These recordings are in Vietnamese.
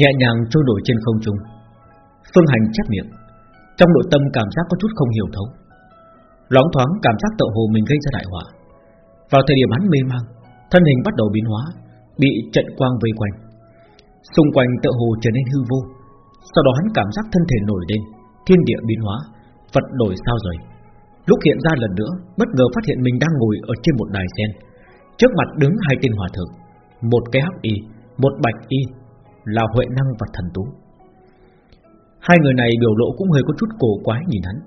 Nhẹ nhàng trôi nổi trên không trung. Phương Hành chép miệng, Trong nội tâm cảm giác có chút không hiểu thấu. Loáng thoáng cảm giác tự hồ mình gây ra đại họa. Vào thời điểm hắn mê mang, Thân hình bắt đầu biến hóa, Bị trận quang vây quanh. Xung quanh tự hồ trở nên hư vô, Sau đó hắn cảm giác thân thể nổi lên, Thiên địa biến hóa, Vật đổi sao rời. Lúc hiện ra lần nữa, Bất ngờ phát hiện mình đang ngồi ở trên một đài sen. Trước mặt đứng hai tên hòa thượng, Một cái hắc y, Một bạch y là Huệ Năng và Thần Tú. Hai người này biểu lộ cũng hơi có chút cổ quái nhìn hắn,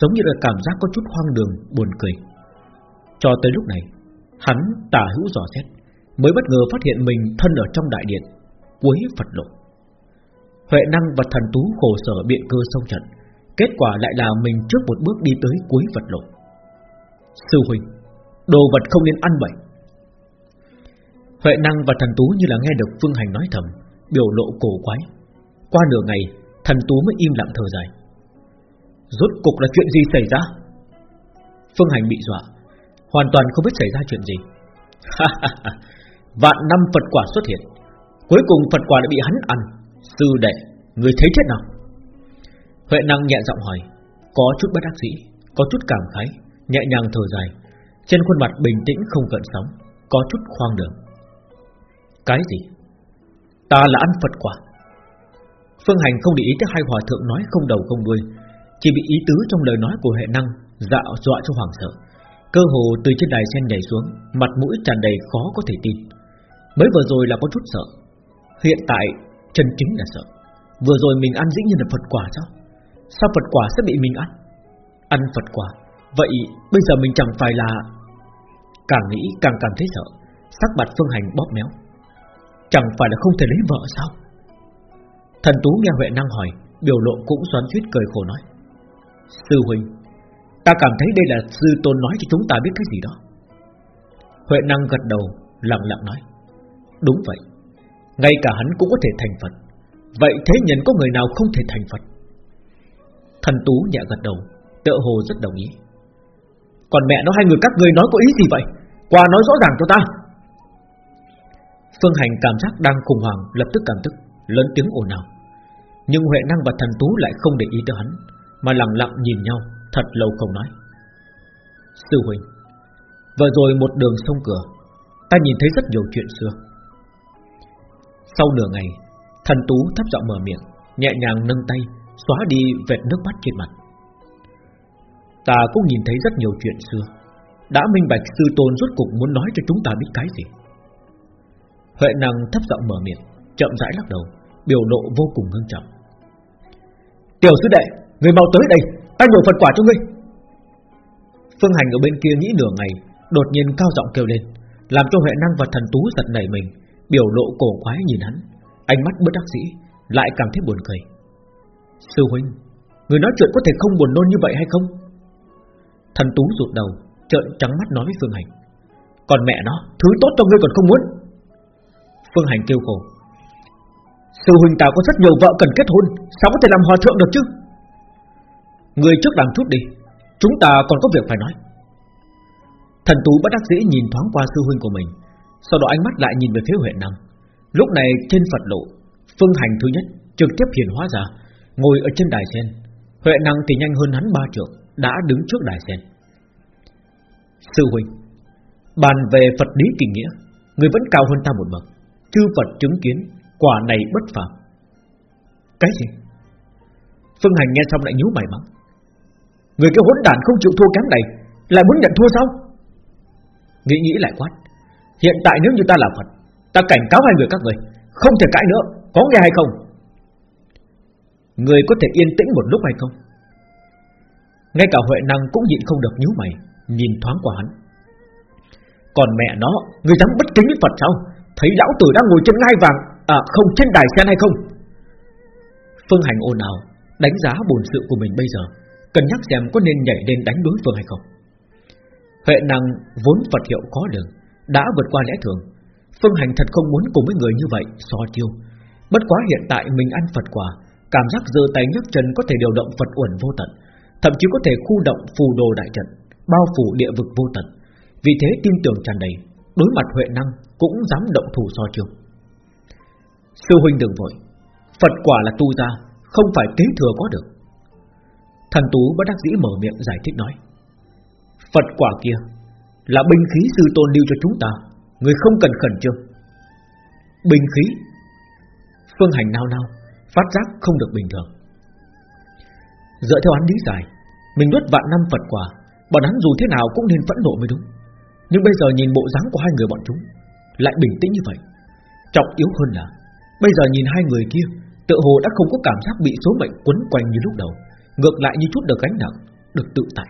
Giống như là cảm giác có chút hoang đường, Buồn cười. Cho tới lúc này, Hắn tả hữu dò xét, Mới bất ngờ phát hiện mình thân ở trong đại điện, Cuối Phật lộ. Huệ năng và thần tú khổ sở biện cơ sông trận, Kết quả lại là mình trước một bước đi tới cuối Phật lộ. Sư huynh, Đồ vật không nên ăn bậy. Huệ năng và thần tú như là nghe được Phương Hành nói thầm Biểu lộ cổ quái. Qua nửa ngày, Thần tú mới im lặng thở dài. Rốt cục là chuyện gì xảy ra? Phương Hành bị dọa, Hoàn toàn không biết xảy ra chuyện gì. Vạn năm Phật quả xuất hiện. Cuối cùng Phật quả đã bị hắn ăn. Sư đệ, Người thấy thế nào? Huệ năng nhẹ giọng hỏi, Có chút bất đắc dĩ, Có chút cảm khái, Nhẹ nhàng thở dài. Trên khuôn mặt bình tĩnh không gợn sóng, Có chút khoang đường. Cái gì? Ta là ăn Phật quả. Phương Hành không để ý tới hai hòa thượng nói không đầu không đuôi, Chỉ bị ý tứ trong lời nói của hệ năng Dạo dọa cho hoàng sợ. Cơ hồ từ trên đài sen nhảy xuống, Mặt mũi tràn đầy khó có thể tin. Mới vừa rồi là có chút sợ, Hiện tại chân chính là sợ. Vừa rồi mình ăn dĩ nhiên là Phật quả sao? Sao Phật quả sẽ bị mình ăn? Ăn Phật quả, Vậy bây giờ mình chẳng phải là Càng nghĩ càng cảm thấy sợ. Sắc mặt phương hành bóp méo. Chẳng phải là không thể lấy vợ sao? Thần Tú nghe Huệ Năng hỏi, Biểu lộ cũng xoắn suýt cười khổ nói. Sư Huynh, Ta cảm thấy đây là sư tôn nói cho chúng ta biết cái gì đó. Huệ Năng gật đầu, Lặng lặng nói. Đúng vậy, Ngay cả hắn cũng có thể thành Phật. Vậy thế nhân có người nào không thể thành Phật? Thần Tú nhẹ gật đầu, Tựa hồ rất đồng ý. Còn mẹ nó hai người các người nói có ý gì vậy? Qua nói rõ ràng cho ta. Phương Hành cảm giác đang khủng hoảng, Lập tức cảm tức Lớn tiếng ồn ào. Nhưng Huệ Năng và Thần Tú lại không để ý tới hắn, Mà lặng lặng nhìn nhau, Thật lâu không nói. Sư huynh Vừa rồi một đường sông cửa, Ta nhìn thấy rất nhiều chuyện xưa. Sau nửa ngày, Thần Tú thấp giọng mở miệng, Nhẹ nhàng nâng tay, Xóa đi vệt nước mắt trên mặt. Ta cũng nhìn thấy rất nhiều chuyện xưa. Đã minh bạch sư tôn rốt cục muốn nói cho chúng ta biết cái gì? Huệ năng thấp giọng mở miệng, Chậm rãi lắc đầu, Biểu lộ vô cùng ngưng trọng. Tiểu sư đệ, Người mau tới đây, Ta nhổ Phật quả cho ngươi. Phương Hành ở bên kia nghĩ nửa ngày, Đột nhiên cao giọng kêu lên, Làm cho Huệ năng và thần tú giật nảy mình, Biểu lộ cổ quái nhìn hắn, Ánh mắt bất đắc dĩ, Lại cảm thấy buồn cười. Sư huynh, Người nói chuyện có thể không buồn nôn như vậy hay không? Thần tú rụt đầu, Trợn trắng mắt nói với Phương Hành, Còn mẹ nó, Thứ tốt cho ngươi còn không muốn. Phương Hành kêu khổ. Sư huynh ta có rất nhiều vợ cần kết hôn, Sao có thể làm hòa thượng được chứ? Người trước đằng chút đi, Chúng ta còn có việc phải nói. Thần tú bất đắc dĩ nhìn thoáng qua sư huynh của mình, Sau đó ánh mắt lại nhìn về phía huyện Năng Lúc này trên Phật lộ, Phương hành thứ nhất trực tiếp hiển hóa ra, Ngồi ở trên đài sen. Huệ Năng thì nhanh hơn hắn ba trượng, Đã đứng trước đài sen. Sư huynh, Bàn về Phật lý kỳ nghĩa, Người vẫn cao hơn ta một bậc. Chư Phật chứng kiến, Quả này bất phàm. Cái gì? Phương Hành nghe xong lại nhíu mày mắng. Người cái hỗn đản không chịu thua kém này, Lại muốn nhận thua sao? Nghĩ nghĩ lại quát. Hiện tại nếu như ta là Phật, Ta cảnh cáo hai người các người, Không thể cãi nữa, Có nghe hay không? Người có thể yên tĩnh một lúc hay không? Ngay cả Huệ Năng cũng nhịn không được nhíu mày, Nhìn thoáng qua hắn. Còn mẹ nó, Người dám bất kính với Phật sao? Thấy lão tử đang ngồi trên ngai vàng À không, trên đài sen hay không? Phương Hành ồn ào, Đánh giá bổn sự của mình bây giờ Cần nhắc xem có nên nhảy lên đánh đối phương hay không. Huệ năng vốn Phật hiệu có đường Đã vượt qua lẽ thường. Phương Hành thật không muốn cùng với người như vậy so chiêu. Bất quá hiện tại mình ăn Phật quả, Cảm giác giơ tay nhấc chân có thể điều động Phật uẩn vô tận, Thậm chí có thể khu động phù đồ đại trận, Bao phủ địa vực vô tận. Vì thế tin tưởng tràn đầy Đối mặt Huệ năng cũng dám động thủ so trường. Sư huynh đừng vội. Phật quả là tu ra, Không phải kế thừa có được. Thần Tú bất đắc dĩ mở miệng giải thích nói, Phật quả kia Là binh khí sư tôn lưu cho chúng ta, Người không cần khẩn trương. Binh khí, Phương hành nao nao, Phát giác không được bình thường. Dựa theo án lý giải, Mình nuốt vạn năm Phật quả, Bọn hắn dù thế nào cũng nên phẫn nộ mới đúng. Nhưng bây giờ nhìn bộ dáng của hai người bọn chúng Lại bình tĩnh như vậy. Trọng yếu hơn là Bây giờ nhìn hai người kia Tự hồ đã không có cảm giác bị số mệnh quấn quanh như lúc đầu Ngược lại như chút được gánh nặng Được tự tại.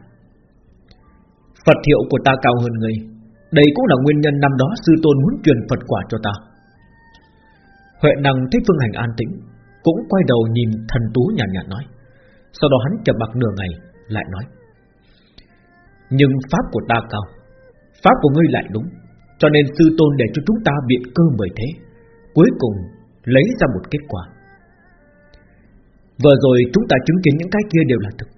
Phật hiệu của ta cao hơn người Đây cũng là nguyên nhân năm đó sư tôn muốn truyền Phật quả cho ta. Huệ năng thấy Phương Hành an tĩnh Cũng quay đầu nhìn thần tú nhàn nhạt, nhạt nói. Sau đó hắn chậm bạc nửa ngày Lại nói. Nhưng pháp của ta cao Pháp của ngươi lại đúng. Cho nên sư tôn để cho chúng ta biện cơ mời thế. Cuối cùng, lấy ra một kết quả. Vừa rồi chúng ta chứng kiến những cái kia đều là thực.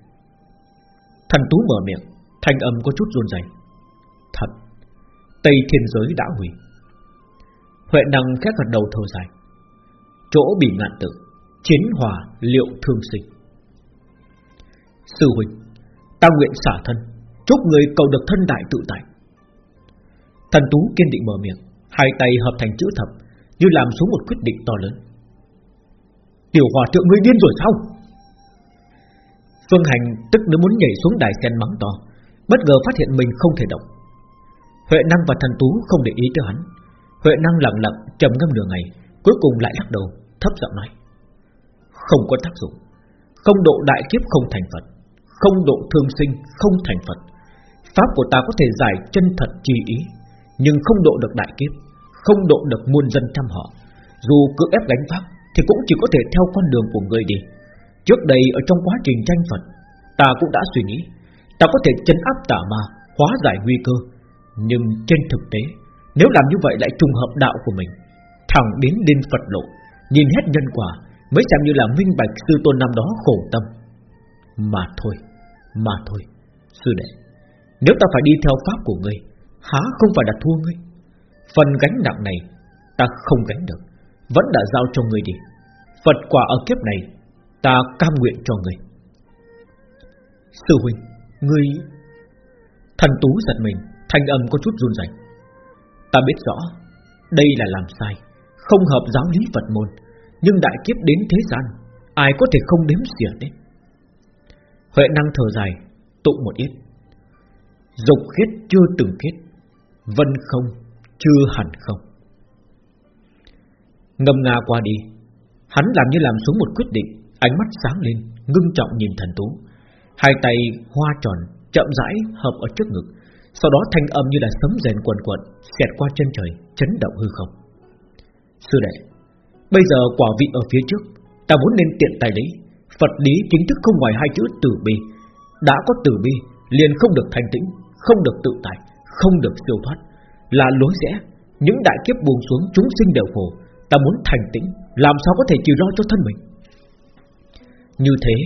Thần Tú mở miệng, Thanh âm có chút run rẩy. Thật, Tây thiên giới đã hủy. Huệ năng khét gật đầu thở dài. Chỗ bị ngạn tử Chiến hòa liệu thương sinh. Sư huynh, Ta nguyện xả thân, Chúc người cầu được thân đại tự tại. Thần Tú kiên định mở miệng, Hai tay hợp thành chữ thập, Như làm xuống một quyết định to lớn. Tiểu hòa thượng ngươi điên rồi sao? Phương Hành tức nếu muốn nhảy xuống đài sen mắng to, Bất ngờ phát hiện mình không thể động. Huệ năng và thần tú không để ý tới hắn. Huệ năng lặng lặng trầm ngâm nửa ngày, Cuối cùng lại lắc đầu, Thấp giọng nói, Không có tác dụng. Không độ đại kiếp không thành Phật, Không độ thương sinh không thành Phật. Pháp của ta có thể giải chân thật chi ý nhưng không độ được đại kiếp, Không độ được muôn dân trăm họ. Dù cưỡng ép gánh pháp Thì cũng chỉ có thể theo con đường của người đi. Trước đây ở trong quá trình tranh Phật, Ta cũng đã suy nghĩ, Ta có thể chấn áp tà ma, Hóa giải nguy cơ. Nhưng trên thực tế, Nếu làm như vậy lại trùng hợp đạo của mình. Thẳng đến đinh Phật lộ, Nhìn hết nhân quả, Mới xem như là minh bạch sư tôn năm đó khổ tâm. Mà thôi Mà thôi, Sư đệ, Nếu ta phải đi theo pháp của ngươi Há không phải đặt thua ngươi. Phần gánh nặng này Ta không gánh được, Vẫn đã giao cho ngươi đi. Phật quả ở kiếp này Ta cam nguyện cho ngươi. Sư huynh, Ngươi, Thần tú giật mình, Thanh âm có chút run rẩy. Ta biết rõ, Đây là làm sai, Không hợp giáo lý Phật môn, Nhưng đại kiếp đến thế gian, Ai có thể không đếm xỉa đấy Huệ năng thở dài Tụng một ít. Dục khiết chưa từng khiết Vân không chưa hẳn không? Ngâm nga qua đi. Hắn làm như làm xuống một quyết định. Ánh mắt sáng lên Ngưng trọng nhìn thần tú. Hai tay hoa tròn chậm rãi hợp ở trước ngực. Sau đó thanh âm như là sấm rèn quần quần Xẹt qua chân trời Chấn động hư không. Sư đệ Bây giờ quả vị ở phía trước. Ta muốn nên tiện tài lý, Phật lý chính thức không ngoài hai chữ tử bi. Đã có tử bi liền không được thanh tĩnh Không được tự tại. Không được siêu thoát. Là lối rẽ, Những đại kiếp buông xuống, chúng sinh đều khổ. Ta muốn thành tĩnh, Làm sao có thể chịu lo cho thân mình? Như thế,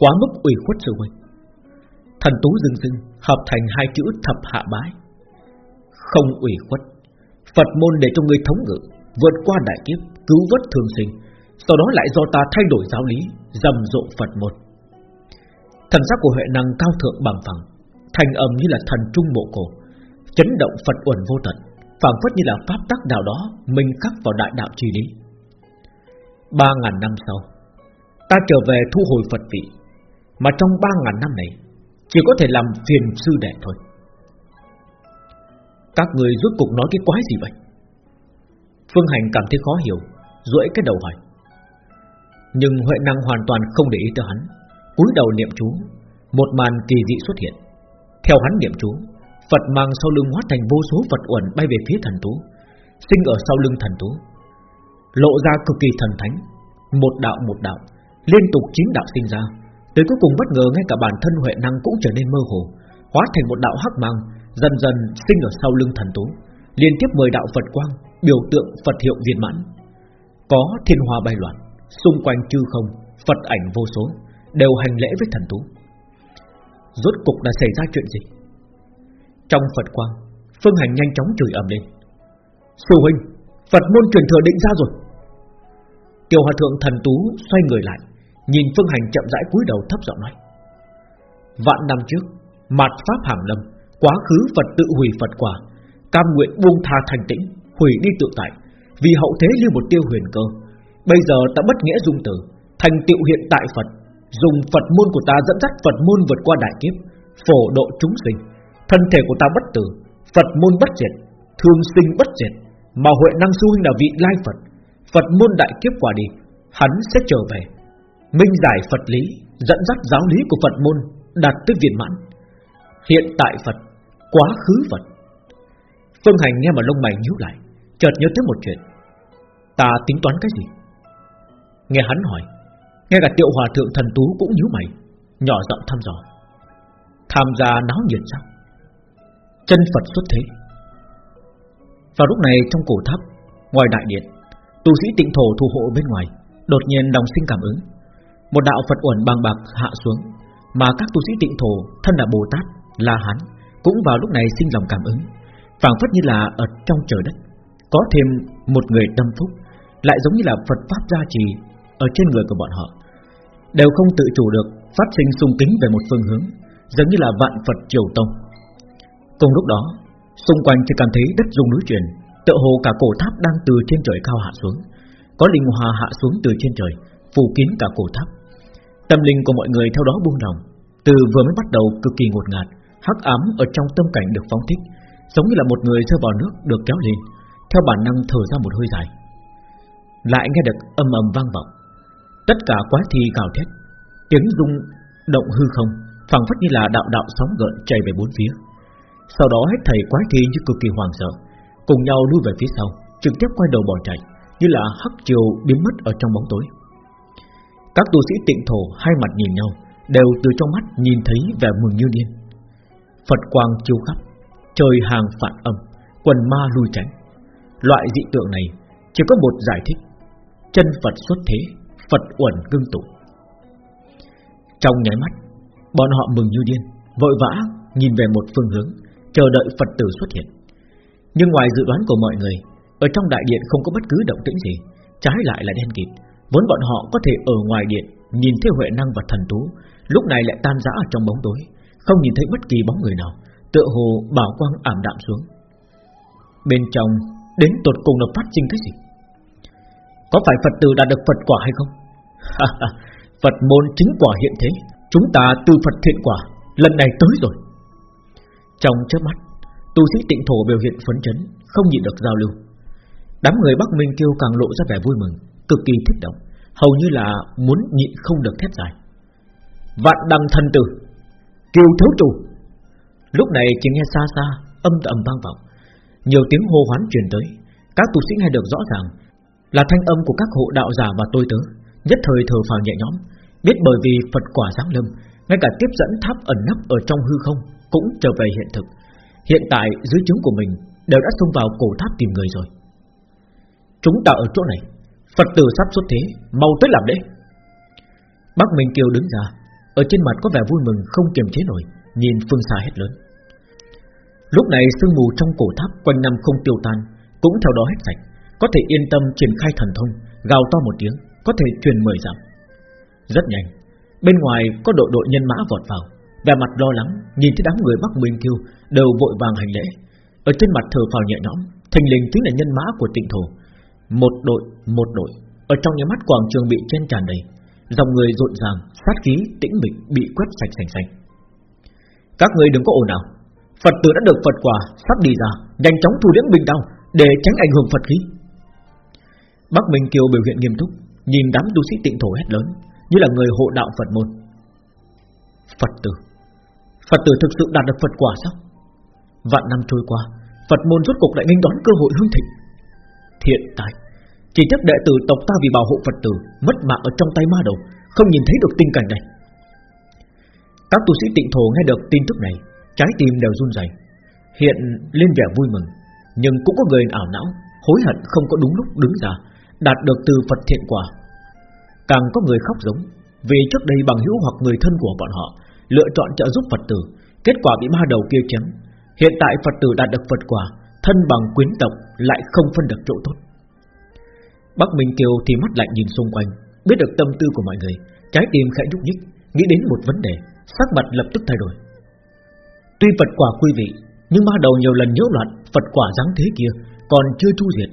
Quá mức ủy khuất sự huynh. Thần tú dưng dưng, Hợp thành hai chữ thập hạ bái. Không ủy khuất. Phật môn để cho người thống ngự, Vượt qua đại kiếp, Cứu vớt thường sinh. Sau đó lại do ta thay đổi giáo lý Dầm rộ Phật môn. Thần sắc của Huệ năng cao thượng bằng phẳng, Thành âm như là thần trung bộ cổ. Chấn động Phật uẩn vô tận, phảng phất như là pháp tắc nào đó Minh khắc vào đại đạo chi lý. Ba ngàn năm sau, Ta trở về thu hồi Phật vị, Mà trong ba ngàn năm này, Chỉ có thể làm phiền sư đệ thôi. Các người rốt cục nói cái quái gì vậy? Phương Hành cảm thấy khó hiểu, duỗi cái đầu hỏi. Nhưng Huệ Năng hoàn toàn không để ý tới hắn, cúi đầu niệm chú, Một màn kỳ dị xuất hiện. Theo hắn niệm chú Phật mang sau lưng hóa thành vô số Phật uẩn bay về phía thần tú Sinh ở sau lưng thần tú Lộ ra cực kỳ thần thánh, Một đạo một đạo, Liên tục chín đạo sinh ra, Tới cuối cùng bất ngờ ngay cả bản thân Huệ Năng cũng trở nên mơ hồ, Hóa thành một đạo hắc mang, Dần dần sinh ở sau lưng thần tú Liên tiếp 10 đạo Phật quang, Biểu tượng Phật hiệu viên mãn. Có thiên hoa bay loạn, Xung quanh chư không, Phật ảnh vô số, Đều hành lễ với thần tú Rốt cục đã xảy ra chuyện gì? Trong Phật quang, Phương Hành nhanh chóng chửi ầm lên. Sư huynh, Phật môn truyền thừa định ra rồi. Tiểu hòa thượng thần tú xoay người lại, Nhìn Phương Hành chậm rãi cúi đầu thấp giọng nói. Vạn năm trước, Mạt Pháp hàng lâm, Quá khứ Phật tự hủy Phật quả, Cam nguyện buông tha thành tĩnh, Hủy đi tự tại, Vì hậu thế lưu một tiêu huyền cơ. Bây giờ ta bất nghĩa dung tử Thành tựu hiện tại Phật, Dùng Phật môn của ta dẫn dắt Phật môn vượt qua đại kiếp, Phổ độ chúng sinh. Thân thể của ta bất tử, Phật môn bất diệt, Thương sinh bất diệt, Mà Huệ Năng Sư Huynh là vị lai Phật. Phật môn đại kiếp qua đi, Hắn sẽ trở về. Minh giải Phật lý, Dẫn dắt giáo lý của Phật môn, Đạt tới viên mãn. Hiện tại Phật, Quá khứ Phật. Phương Hành nghe mà lông mày nhíu lại, Chợt nhớ tới một chuyện. Ta tính toán cái gì? Nghe hắn hỏi, Nghe cả tiệu hòa thượng thần tú cũng nhíu mày, Nhỏ giọng thăm dò. Tham gia náo nhiệt sao? Chân Phật xuất thế. Vào lúc này trong cổ tháp Ngoài đại điện Tu sĩ tịnh thổ thủ hộ bên ngoài Đột nhiên đồng sinh cảm ứng. Một đạo Phật uẩn bằng bạc hạ xuống Mà các tu sĩ tịnh thổ Thân là Bồ Tát, La Hán Cũng vào lúc này sinh lòng cảm ứng phảng phất như là ở trong trời đất. Có thêm một người tâm phúc Lại giống như là Phật Pháp gia trì Ở trên người của bọn họ. Đều không tự chủ được Phát sinh xung kính về một phương hướng Giống như là vạn Phật triều tông. Cùng lúc đó, Xung quanh chỉ cảm thấy đất rung núi chuyển, Tựa hồ cả cổ tháp đang từ trên trời cao hạ xuống. Có linh hòa hạ xuống từ trên trời, Phủ kín cả cổ tháp. Tâm linh của mọi người theo đó buông lòng, Từ vừa mới bắt đầu cực kỳ ngột ngạt, Hắc ám ở trong tâm cảnh được phóng thích, Giống như là một người rơi vào nước được kéo lên, Theo bản năng thở ra một hơi dài. Lại nghe được âm ầm vang vọng. Tất cả quái thi gào thét, Tiếng rung động hư không, phảng phất như là đạo đạo sóng gợn chảy về bốn phía. Sau đó hết thầy quái thi như cực kỳ hoàng sợ. Cùng nhau lui về phía sau, Trực tiếp quay đầu bỏ chạy, Như là hắc chiều biến mất ở trong bóng tối. Các tu sĩ tịnh thổ hai mặt nhìn nhau, Đều từ trong mắt nhìn thấy vẻ mừng như điên. Phật quang chiếu khắp, Trời hàng phản âm, Quần ma lui tránh. Loại dị tượng này chỉ có một giải thích, Chân Phật xuất thế, Phật uẩn ngưng tụ. Trong nháy mắt, Bọn họ mừng như điên, Vội vã nhìn về một phương hướng. Chờ đợi Phật tử xuất hiện. Nhưng ngoài dự đoán của mọi người, Ở trong đại điện không có bất cứ động tĩnh gì, Trái lại là đen kịt. Vốn bọn họ có thể ở ngoài điện, Nhìn thấy Huệ Năng và Thần Tú, Lúc này lại tan rã ở trong bóng tối, Không nhìn thấy bất kỳ bóng người nào, Tựa hồ bảo quang ảm đạm xuống. Bên trong, Đến tột cùng là phát sinh cái gì? Có phải Phật tử đã được Phật quả hay không? Phật môn chính quả hiện thế, Chúng ta từ Phật thiện quả, Lần này tới rồi. Trong chớp mắt, Tu sĩ tịnh thổ biểu hiện phấn chấn, Không nhịn được giao lưu. Đám người Bắc Minh kêu càng lộ ra vẻ vui mừng, Cực kỳ kích động, Hầu như là muốn nhịn không được thét dài. Vạn đăng thần tử Kiều thiếu chủ. Lúc này chỉ nghe xa xa Âm ầm vang vọng, Nhiều tiếng hô hoán truyền tới. Các tu sĩ nghe được rõ ràng Là thanh âm của các hộ đạo giả và tôi tớ, Nhất thời thở phào nhẹ nhõm, Biết bởi vì Phật quả giáng lâm, Ngay cả tiếp dẫn tháp ẩn nấp ở trong hư không cũng trở về hiện thực. Hiện tại dưới chứng của mình Đều đã xông vào cổ tháp tìm người rồi. Chúng ta ở chỗ này, Phật tử sắp xuất thế, Mau tới làm đấy Bác Minh Kiều đứng ra, Ở trên mặt có vẻ vui mừng, không kiềm chế nổi, Nhìn phương xa hết lớn. Lúc này sương mù trong cổ tháp Quanh năm không tiêu tan, Cũng theo đó hết sạch, Có thể yên tâm triển khai thần thông, Gào to một tiếng, Có thể truyền mười dặm. Rất nhanh, Bên ngoài có đội đội nhân mã vọt vào. Vẻ mặt lo lắng Nhìn thấy đám người Bắc Minh Kiêu Đều vội vàng hành lễ. Ở trên mặt thờ phào nhẹ nhõm Thành linh chính là nhân mã của tịnh thổ. Một đội, một đội. Ở trong nhà mắt quảng trường bị chen tràn đầy. Dòng người rộn ràng, sát khí, tĩnh mịch Bị quét sạch sành sạch Các người đừng có ồn ào. Phật tử đã được Phật quả, sắp đi ra Nhanh chóng thu liễm bình đau Để tránh ảnh hưởng Phật khí. Bắc Minh Kiều biểu hiện nghiêm túc Nhìn đám tu sĩ tịnh thổ hét lớn Như là người hộ đạo Phật môn. Phật tử. Phật tử thực sự đạt được Phật quả sao? Vạn năm trôi qua, Phật môn rốt cục lại nghênh đón cơ hội hương thịnh. Hiện tại, Chỉ tiếc đệ tử tộc ta vì bảo hộ Phật tử Mất mạng ở trong tay ma đầu, Không nhìn thấy được tình cảnh này. Các tu sĩ tịnh thổ nghe được tin tức này, Trái tim đều run rẩy, Hiện lên vẻ vui mừng, Nhưng cũng có người ảo não, Hối hận không có đúng lúc đứng ra, Đạt được từ Phật thiện quả. Càng có người khóc giống, Vì trước đây bằng hữu hoặc người thân của bọn họ Lựa chọn trợ giúp Phật tử. Kết quả bị ma đầu kia chém. Hiện tại Phật tử đạt được Phật quả, Thân bằng quyến tộc lại không phân được chỗ tốt. Bắc Minh Kiều thì mắt lạnh nhìn xung quanh, Biết được tâm tư của mọi người. Trái tim khẽ nhúc nhích, Nghĩ đến một vấn đề, Sắc mặt lập tức thay đổi. Tuy Phật quả quý vị, Nhưng ma đầu nhiều lần nhiễu loạn Phật quả dáng thế kia Còn chưa chu diệt.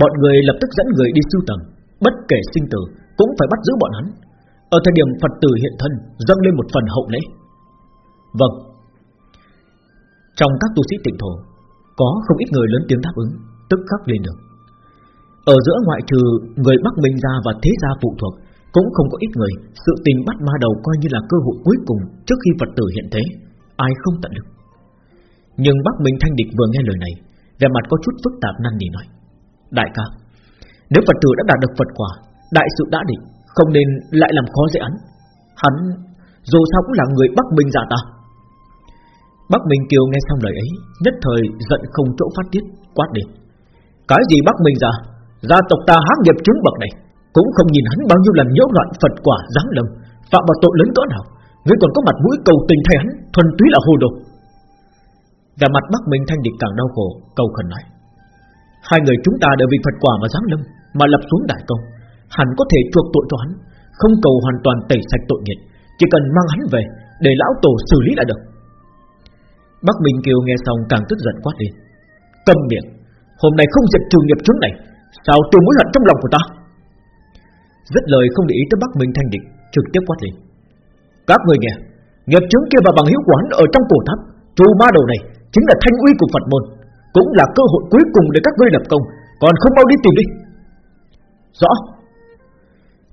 Bọn người lập tức dẫn người đi sưu tầm, Bất kể sinh tử Cũng phải bắt giữ bọn hắn. Ở thời điểm Phật tử hiện thân, Dâng lên một phần hậu lễ. Vâng. Trong các tu sĩ tịnh thổ, Có không ít người lớn tiếng đáp ứng, Tức khắc lên được. Ở giữa ngoại trừ người Bắc Minh gia và thế gia phụ thuộc, Cũng không có ít người Sự tình bắt ma đầu coi như là cơ hội cuối cùng Trước khi Phật tử hiện thế, Ai không tận lực. Nhưng Bắc Minh Thanh Địch vừa nghe lời này, Vẻ mặt có chút phức tạp năn nỉ nói, Đại ca, Nếu Phật tử đã đạt được Phật quả, Đại sự đã định, Không nên lại làm khó dễ hắn. Hắn dù sao cũng là người Bắc Minh giả ta. Bắc Minh Kiều nghe xong lời ấy, Nhất thời giận không chỗ phát tiết, Quát đi Cái gì Bắc Minh giả Gia tộc ta hám nghiệp chứng bậc này, Cũng không nhìn hắn bao nhiêu lần nhiễu loạn Phật quả, giáng lâm, Phạm vào tội lớn cỡ nào. Ngươi còn có mặt mũi cầu tình thay hắn, Thuần túy là hồ đồ. Và mặt Bắc Minh thanh địch càng đau khổ, Cầu khẩn nói. Hai người chúng ta đều vì Phật quả mà giáng lâm, Mà lập xuống đại công Hắn có thể chuộc tội cho hắn, Không cầu hoàn toàn tẩy sạch tội nghiệp, Chỉ cần mang hắn về, Để lão tổ xử lý là được. Bắc Minh Kiều nghe xong càng tức giận quát lên. Cầm miệng, Hôm nay không diệt trừ nghiệp chướng này, Sao tiêu mối hận trong lòng của ta? Rất lời không để ý tới Bắc Minh Thanh Địch Trực tiếp quát lên. Các người nghe, Nghiệp chướng kia và bằng hiếu quán ở trong cổ tháp, Trù ma đầu này Chính là thanh uy của Phật môn, Cũng là cơ hội cuối cùng để các ngươi lập công, Còn không mau đi tìm đi. Rõ.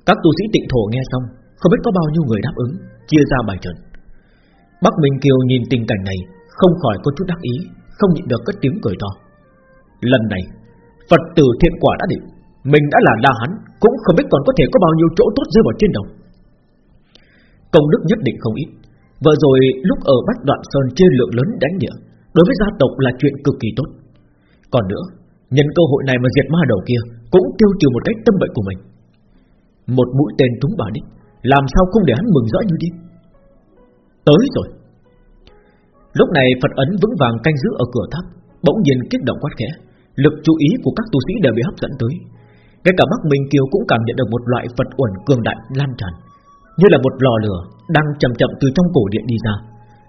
Các tu sĩ tịnh thổ nghe xong, Không biết có bao nhiêu người đáp ứng, Chia ra bài trận Bắc Minh Kiều nhìn tình cảnh này không khỏi có chút đắc ý, Không nhịn được cất tiếng cười to. Lần này, Phật tử thiện quả đã định, Mình đã là la hắn Cũng không biết còn có thể có bao nhiêu chỗ tốt rơi vào trên đầu. Công đức nhất định không ít. Vừa rồi lúc ở Bách Đoạn Sơn trên lượng lớn đánh địa, Đối với gia tộc là chuyện cực kỳ tốt. Còn nữa, Nhân cơ hội này mà diệt ma đầu kia, Cũng tiêu trừ một cách tâm bệnh của mình. Một mũi tên trúng bà đích, Làm sao không để hắn mừng rõ như đi? Tới rồi. Lúc này Phật ấn vững vàng canh giữ ở cửa tháp, Bỗng nhiên kích động quát khẽ. Lực chú ý của các tu sĩ đều bị hấp dẫn tới. Ngay cả Bắc Minh Kiều cũng cảm nhận được một loại Phật uẩn cường đại lan tràn, Như là một lò lửa Đang chậm chậm từ trong cổ điện đi ra,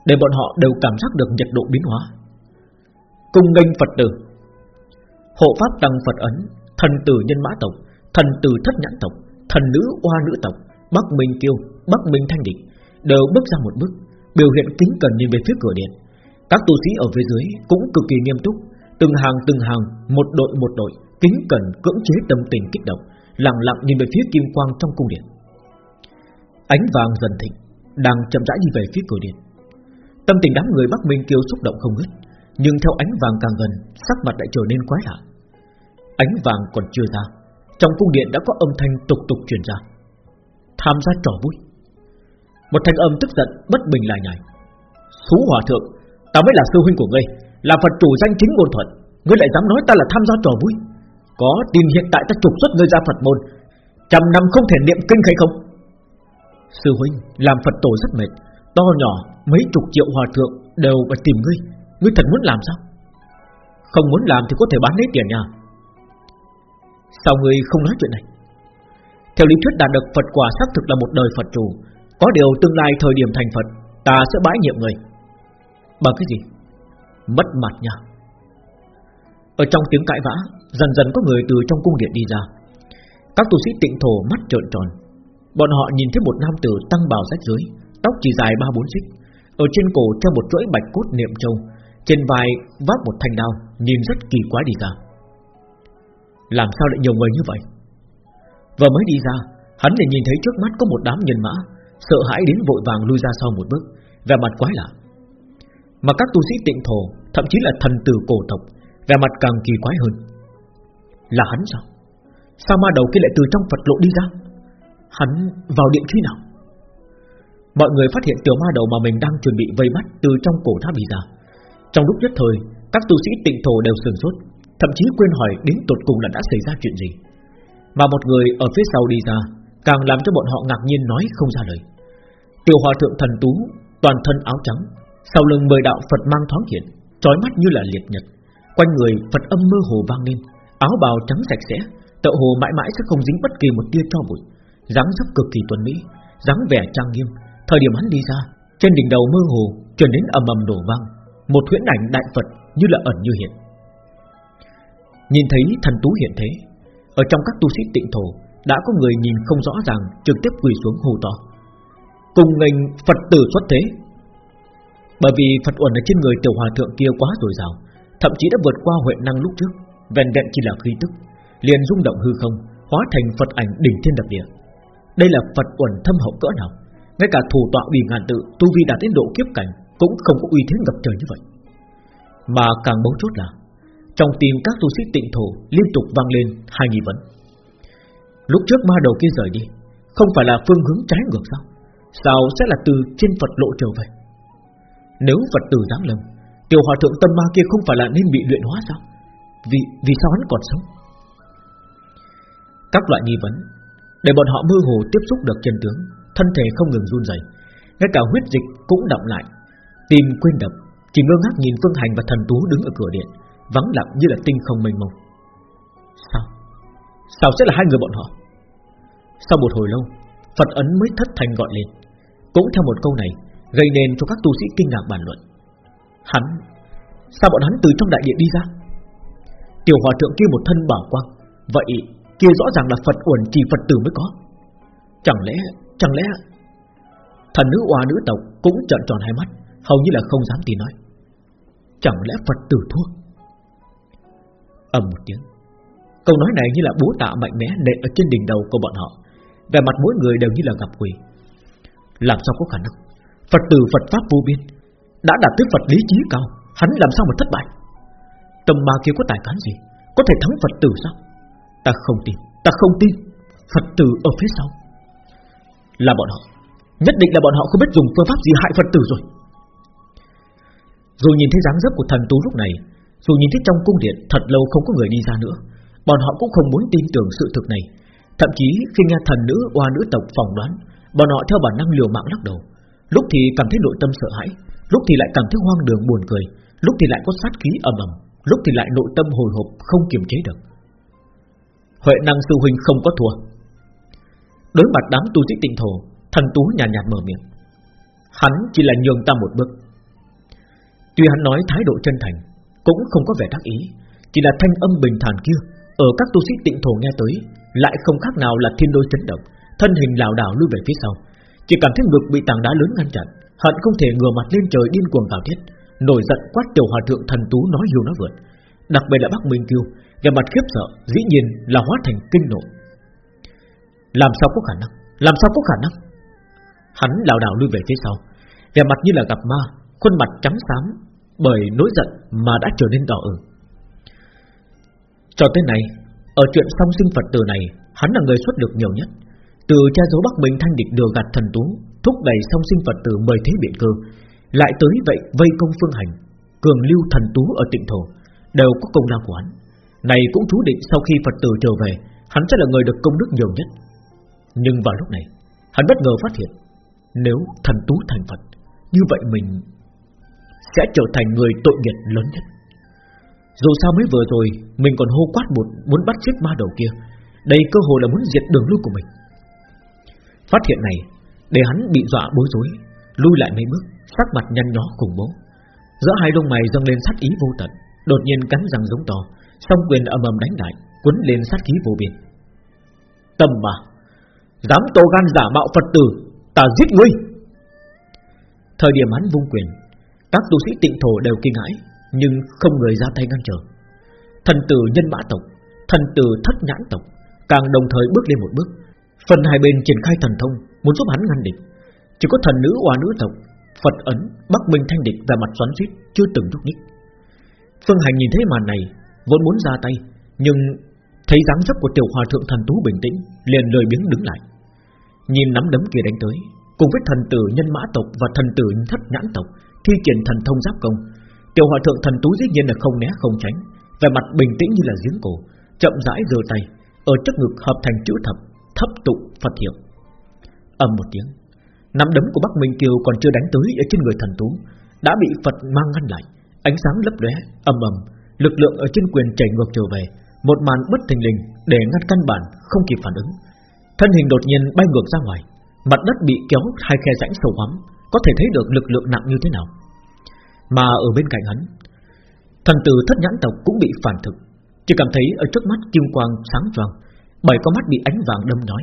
Để bọn họ đều cảm giác được nhiệt độ biến hóa. Cung nghênh Phật tử. Hộ pháp tăng Phật ấn, Thần tử nhân mã tộc, Thần tử thất nhãn tộc, Thần nữ oa nữ tộc, Bắc Minh Kiêu Bắc Minh Thanh Địch Đều bước ra một bước. Biểu hiện kính cẩn nhìn về phía cửa điện. Các tu sĩ ở phía dưới cũng cực kỳ nghiêm túc, Từng hàng từng hàng, Một đội một đội, Kính cẩn, cưỡng chế tâm tình kích động, Lặng lặng nhìn về phía kim quang trong cung điện. Ánh vàng dần thịnh, Đang chậm rãi đi về phía cửa điện. Tâm tình đám người Bắc Minh Kiêu xúc động không ngớt, Nhưng theo ánh vàng càng gần, Sắc mặt lại trở nên quái lạ. Ánh vàng còn chưa ra, Trong cung điện đã có âm thanh tục tục truyền ra. Tham gia trò vui. Một thanh âm tức giận bất bình lại nhảy Xú hòa thượng Ta mới là sư huynh của ngươi, Là Phật chủ danh chính ngôn thuận. Ngươi lại dám nói ta là tham gia trò vui. Có tin hiện tại ta trục xuất ngươi ra Phật môn. Trăm năm không thể niệm kinh hay không? Sư huynh, làm Phật tổ rất mệt. To nhỏ, mấy chục triệu hòa thượng Đều phải tìm ngươi. Ngươi thật muốn làm sao? Không muốn làm thì có thể bán lấy tiền nhà. Sao ngươi không nói chuyện này? Theo lý thuyết đạt được Phật quả xác thực là một đời Phật chủ có điều tương lai thời điểm thành Phật, Ta sẽ bãi nhiệm người. Bằng cái gì? Mất mặt nha. Ở trong tiếng cãi vã, Dần dần có người từ trong cung điện đi ra. Các tu sĩ tịnh thổ mắt trợn tròn. Bọn họ nhìn thấy một nam tử tăng bào rách dưới, Tóc chỉ dài ba bốn xích, Ở trên cổ treo một chuỗi bạch cốt niệm châu, Trên vai vác một thanh đao, Nhìn rất kỳ quái đi ra. Làm sao lại nhiều người như vậy? Vừa mới đi ra, Hắn lại nhìn thấy trước mắt có một đám nhân mã Sợ hãi đến vội vàng lui ra sau một bước, Vẻ mặt quái lạ. Mà các tu sĩ tịnh thổ, Thậm chí là thần tử cổ tộc, Vẻ mặt càng kỳ quái hơn. Là hắn sao? Sao ma đầu kia lại từ trong Phật lộ đi ra? Hắn vào điện khi nào? Mọi người phát hiện tiểu ma đầu mà mình đang chuẩn bị vây bắt Từ trong cổ tháp đi ra Trong lúc nhất thời, Các tu sĩ tịnh thổ đều sừng sốt, Thậm chí quên hỏi đến tột cùng là đã xảy ra chuyện gì. Mà một người ở phía sau đi ra, Càng làm cho bọn họ ngạc nhiên nói không ra lời. Tiểu hòa thượng thần tú Toàn thân áo trắng Sau lưng mười đạo Phật mang thoáng hiện Trói mắt như là liệt nhật Quanh người Phật âm mơ hồ vang lên Áo bào trắng sạch sẽ tậu hồ mãi mãi sẽ không dính bất kỳ một tia cho bụi, dáng dấp cực kỳ tuấn mỹ, dáng vẻ trang nghiêm. Thời điểm hắn đi ra, trên đỉnh đầu mơ hồ truyền đến ầm ầm đổ vang, một huyễn ảnh đại Phật như là ẩn như hiện. Nhìn thấy thần tú hiện thế, ở trong các tu sĩ tịnh thổ đã có người nhìn không rõ ràng trực tiếp quỳ xuống hô to, cùng ngành Phật tử xuất thế. Bởi vì Phật uẩn ở trên người tiểu hòa thượng kia quá dồi dào, thậm chí đã vượt qua huệ năng lúc trước, vẹn vẹn chỉ là khí tức, liền rung động hư không, hóa thành Phật ảnh đỉnh thiên đập địa. Đây là Phật uẩn thâm hậu cỡ nào? Ngay cả thủ tọa bì ngàn tự tu vi đạt đến độ kiếp cảnh cũng không có uy thế ngập trời như vậy. Mà càng mấu chốt là trong tim các tu sĩ tịnh thổ liên tục vang lên hai nghi vấn. Lúc trước ma đầu kia rời đi, không phải là phương hướng trái ngược sao? Sao sẽ là từ trên Phật lộ trở về? Nếu Phật tử dám lầm tiểu hòa thượng tâm ma kia không phải là nên bị luyện hóa sao? Vì vì sao hắn còn sống? Các loại nghi vấn để bọn họ mơ hồ tiếp xúc được chân tướng, thân thể không ngừng run rẩy, ngay cả huyết dịch cũng động lại, tim quên đập, chỉ ngơ ngác nhìn Phương Hành và Thần Tú đứng ở cửa điện, vắng lặng như là tinh không mênh mông. Sao? Sao sẽ là hai người bọn họ? Sau một hồi lâu, Phật ấn mới thất thành gọi lên. Cũng theo một câu này, gây nên cho các tu sĩ kinh ngạc bàn luận. Hắn, sao bọn hắn từ trong đại điện đi ra? Tiểu hòa thượng kia một thân bảo quang, vậy kia rõ ràng là Phật uẩn chỉ Phật tử mới có. Chẳng lẽ, chẳng lẽ thần nữ oa nữ tộc cũng trợn tròn hai mắt, hầu như là không dám tin nói. Chẳng lẽ Phật tử thua? ầm một tiếng, câu nói này như là búa tạ mạnh mẽ nện ở trên đỉnh đầu của bọn họ, về mặt mỗi người đều như là gặp quỷ. Làm sao có khả năng? Phật tử Phật pháp vô biên, đã đạt tới Phật lý trí cao, hắn làm sao mà thất bại? Tâm ma kia có tài cán gì, có thể thắng Phật tử sao? Ta không tin, ta không tin Phật tử ở phía sau Là bọn họ Nhất định là bọn họ không biết dùng phương pháp gì hại Phật tử rồi Dù nhìn thấy dáng dấp của thần tú lúc này Dù nhìn thấy trong cung điện Thật lâu không có người đi ra nữa Bọn họ cũng không muốn tin tưởng sự thực này Thậm chí khi nghe thần nữ oa nữ tộc phỏng đoán Bọn họ theo bản năng liều mạng lắc đầu. Lúc thì cảm thấy nội tâm sợ hãi Lúc thì lại cảm thấy hoang đường buồn cười Lúc thì lại có sát khí ầm ầm Lúc thì lại nội tâm hồi hộp không kiềm chế được. Huệ năng sư huynh không có thua. Đối mặt đám tu sĩ tịnh thổ Thần tú nhàn nhạt, nhạt mở miệng. Hắn chỉ là nhường ta một bước. Tuy hắn nói thái độ chân thành Cũng không có vẻ đắc ý Chỉ là thanh âm bình thản kia Ở các tu sĩ tịnh thổ nghe tới Lại không khác nào là thiên đôi chấn động. Thân hình lảo đảo lui về phía sau. Chỉ cảm thấy ngực bị tảng đá lớn ngăn chặn, Hận không thể ngửa mặt lên trời điên cuồng gào thét. Nổi giận quát tiểu hòa thượng thần tú nói hiu nói vượt. Đặc biệt là Bắc Minh Kiêu về mặt khiếp sợ, Dĩ nhiên là hóa thành kinh nộ. Làm sao có khả năng? Làm sao có khả năng? Hắn lảo đảo lui về phía sau, vẻ mặt như là gặp ma, Khuôn mặt trắng xám Bởi nỗi giận mà đã trở nên đỏ ửng. Cho tới này Ở chuyện song sinh Phật tử này, Hắn là người xuất được nhiều nhất. Từ cha dấu Bắc Bình thanh địch đưa gạt thần tú, Thúc đẩy song sinh Phật tử mời thế biện cơ Lại tới vậy vây công phương hành, Cường lưu thần tú ở tịnh thổ, Đều có công lao của hắn. Này cũng chú định sau khi Phật tử trở về, Hắn sẽ là người được công đức nhiều nhất. Nhưng vào lúc này, Hắn bất ngờ phát hiện, Nếu thần tú thành Phật, Như vậy mình Sẽ trở thành người tội nghiệp lớn nhất. Dù sao mới vừa rồi, Mình còn hô quát một, muốn bắt giết ma đầu kia, Đây cơ hội là muốn diệt đường lui của mình. Phát hiện này, Để hắn bị dọa bối rối, Lui lại mấy bước, Sắc mặt nhăn nhó khủng bố. Giữa hai lông mày dâng lên sát ý vô tận, Đột nhiên cắn răng giống to, Song quyền ầm ầm đánh đại Cuốn lên sát khí vô biên. Tầm mà, Dám tô gan giả mạo Phật tử, Ta giết ngươi! Thời điểm hắn vung quyền, Các tu sĩ tịnh thổ đều kinh hãi, Nhưng không người ra tay ngăn trở. Thần tử nhân mã tộc, Thần tử thất nhãn tộc, Càng đồng thời bước lên một bước Phần hai bên triển khai thần thông Muốn giúp hắn ngăn địch. Chỉ có thần nữ oa nữ tộc Phật ấn, Bắc Minh thanh địch và mặt xoắn suýt Chưa từng nhúc nhích. Phương Hành nhìn thấy màn này vốn muốn ra tay, nhưng thấy dáng dấp của tiểu hòa thượng thần tú bình tĩnh, liền lười biếng đứng lại. Nhìn nắm đấm kia đánh tới, cùng với thần tử nhân mã tộc và thần tử thất nhãn tộc thi triển thần thông giáp công, tiểu hòa thượng thần tú dĩ nhiên là không né không tránh, Về mặt bình tĩnh như là giếng cổ, chậm rãi giơ tay, ở trước ngực hợp thành chữ thập, thấp tụng Phật hiệu. ầm một tiếng, nắm đấm của Bắc Minh Kiều còn chưa đánh tới ở trên người thần tú, đã bị Phật mang ngăn lại, ánh sáng lấp lóe, ầm ầm, Lực lượng ở trên quyền chảy ngược trở về Một màn bất thình lình để ngăn căn bản không kịp phản ứng. Thân hình đột nhiên bay ngược ra ngoài Mặt đất bị kéo hai khe rãnh sâu hoắm Có thể thấy được lực lượng nặng như thế nào. Mà ở bên cạnh hắn Thần tử thất nhãn tộc cũng bị phản thực Chỉ cảm thấy ở trước mắt kim quang sáng choang Bảy con mắt bị ánh vàng đâm nói.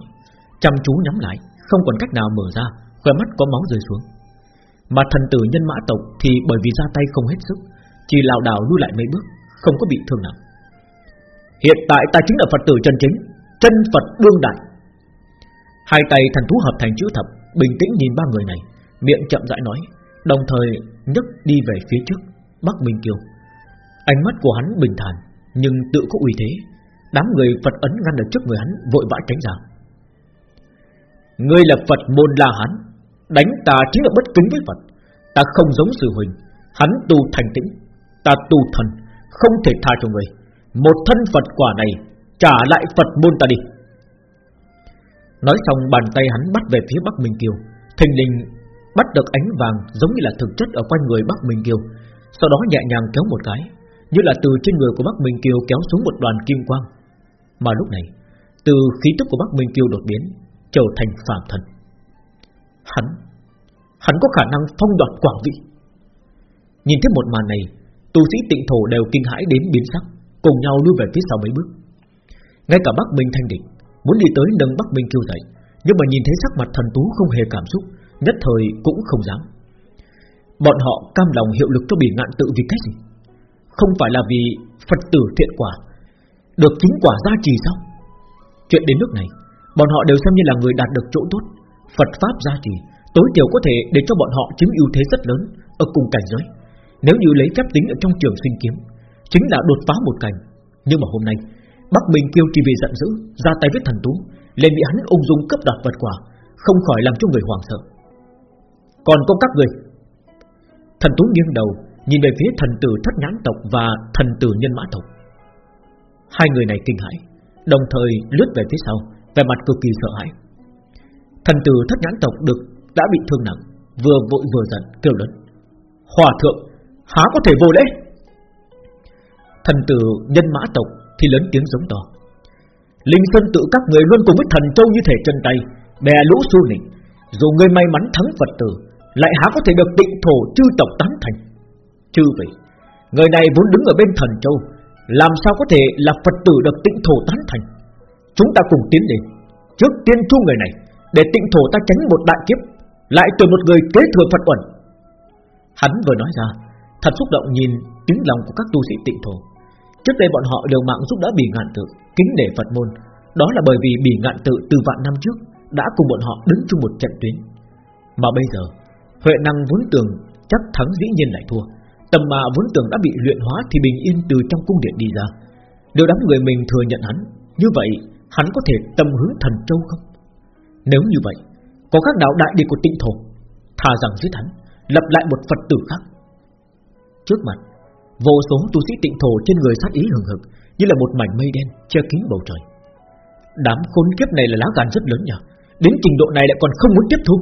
Chăm chú nhắm lại, Không còn cách nào mở ra, Khóe mắt có máu rơi xuống. Mà thần tử nhân mã tộc thì bởi vì ra tay không hết sức, Chỉ lảo đảo lui lại mấy bước, Không có bị thương nào Hiện tại ta chính là Phật tử chân chính, Chân Phật đương đại. Hai tay thần thú hợp thành chữ thập, Bình tĩnh nhìn ba người này, Miệng chậm rãi nói, Đồng thời nhấc đi về phía trước, Bắc Minh Kiều. Ánh mắt của hắn bình thản, Nhưng tự có uy thế. Đám người Phật ấn ngăn ở trước người hắn, Vội vã tránh ra. Ngươi là Phật môn La hắn Đánh ta chính là bất kính với Phật. Ta không giống sư huynh, Hắn tu thành tĩnh, Ta tu thần, Không thể tha cho người Một thân Phật quả này, Trả lại Phật môn ta đi. Nói xong, bàn tay hắn bắt về phía Bắc Minh Kiều. Thình lình, bắt được ánh vàng Giống như là thực chất ở quanh người Bắc Minh Kiều. Sau đó nhẹ nhàng kéo một cái, Như là từ trên người của Bắc Minh Kiều kéo xuống một đoàn kim quang. Mà lúc này, Từ khí tức của Bắc Minh Kiêu đột biến, Trở thành phạm thần. Hắn Hắn có khả năng phong đoạt quảng vị. Nhìn thấy một màn này, Tu sĩ tịnh thổ đều kinh hãi đến biến sắc, Cùng nhau lui về phía sau mấy bước. Ngay cả Bắc Minh Thanh Địch Muốn đi tới nâng Bắc Minh Kiêu dậy, Nhưng mà nhìn thấy sắc mặt thần tú không hề cảm xúc, Nhất thời cũng không dám. Bọn họ cam lòng hiệu lực cho bỉ ngạn tự vì cách gì? Không phải là vì Phật tử thiện quả được chính quả gia trì sao? Chuyện đến nước này Bọn họ đều xem như là người đạt được chỗ tốt. Phật Pháp gia trì Tối thiểu có thể để cho bọn họ chiếm ưu thế rất lớn Ở cùng cảnh giới. Nếu như lấy phép tính ở trong trường sinh kiếm Chính là đột phá một cảnh. Nhưng mà hôm nay Bắc Minh Kiêu chỉ vì giận dữ ra tay với thần tú, liền bị hắn ung dung cấp đoạt vật quả, không khỏi làm cho người hoảng sợ. Còn có các người, thần tú nghiêng đầu nhìn về phía thần tử thất nhãn tộc và thần tử nhân mã tộc. Hai người này kinh hãi, đồng thời lướt về phía sau, vẻ mặt cực kỳ sợ hãi. Thần tử thất nhãn tộc được đã bị thương nặng, vừa vội vừa giận kêu lớn: "Hòa thượng, há có thể vô lễ?" Thần tử nhân mã tộc thì lớn tiếng giống to. Linh Sơn tự các người luôn cùng với thần châu như thể chân tay, bè lũ su nịnh, dù người may mắn thắng Phật tử, lại há có thể được tịnh thổ chư tộc tán thành. Chư vị, người này vốn đứng ở bên thần châu, làm sao có thể là Phật tử được tịnh thổ tán thành? Chúng ta cùng tiến đến, trước tiên chu người này, để tịnh thổ ta tránh một đại kiếp, lại từ một người kế thừa Phật uẩn. Hắn vừa nói ra, thật xúc động nhìn tiếng lòng của các tu sĩ tịnh thổ. Trước đây bọn họ đều mạng giúp đỡ bỉ ngạn tự Kính để Phật môn Đó là bởi vì bỉ ngạn tự từ vạn năm trước Đã cùng bọn họ đứng chung một trận tuyến Mà bây giờ Huệ năng vốn tưởng chắc thắng dĩ nhiên lại thua Tầm mà vốn tưởng đã bị luyện hóa Thì bình yên từ trong cung điện đi ra. Đều đám người mình thừa nhận hắn, Như vậy hắn có thể tâm hướng thần châu không? Nếu như vậy, Có các đạo đại địa của tinh thổ, Thà rằng giết hắn, Lập lại một Phật tử khác. Trước mặt, Vô số tu sĩ tịnh thổ trên người sát ý hừng hực, Như là một mảnh mây đen che kín bầu trời. Đám khốn kiếp này là lá gan rất lớn nhờ, Đến trình độ này lại còn không muốn tiếp thu.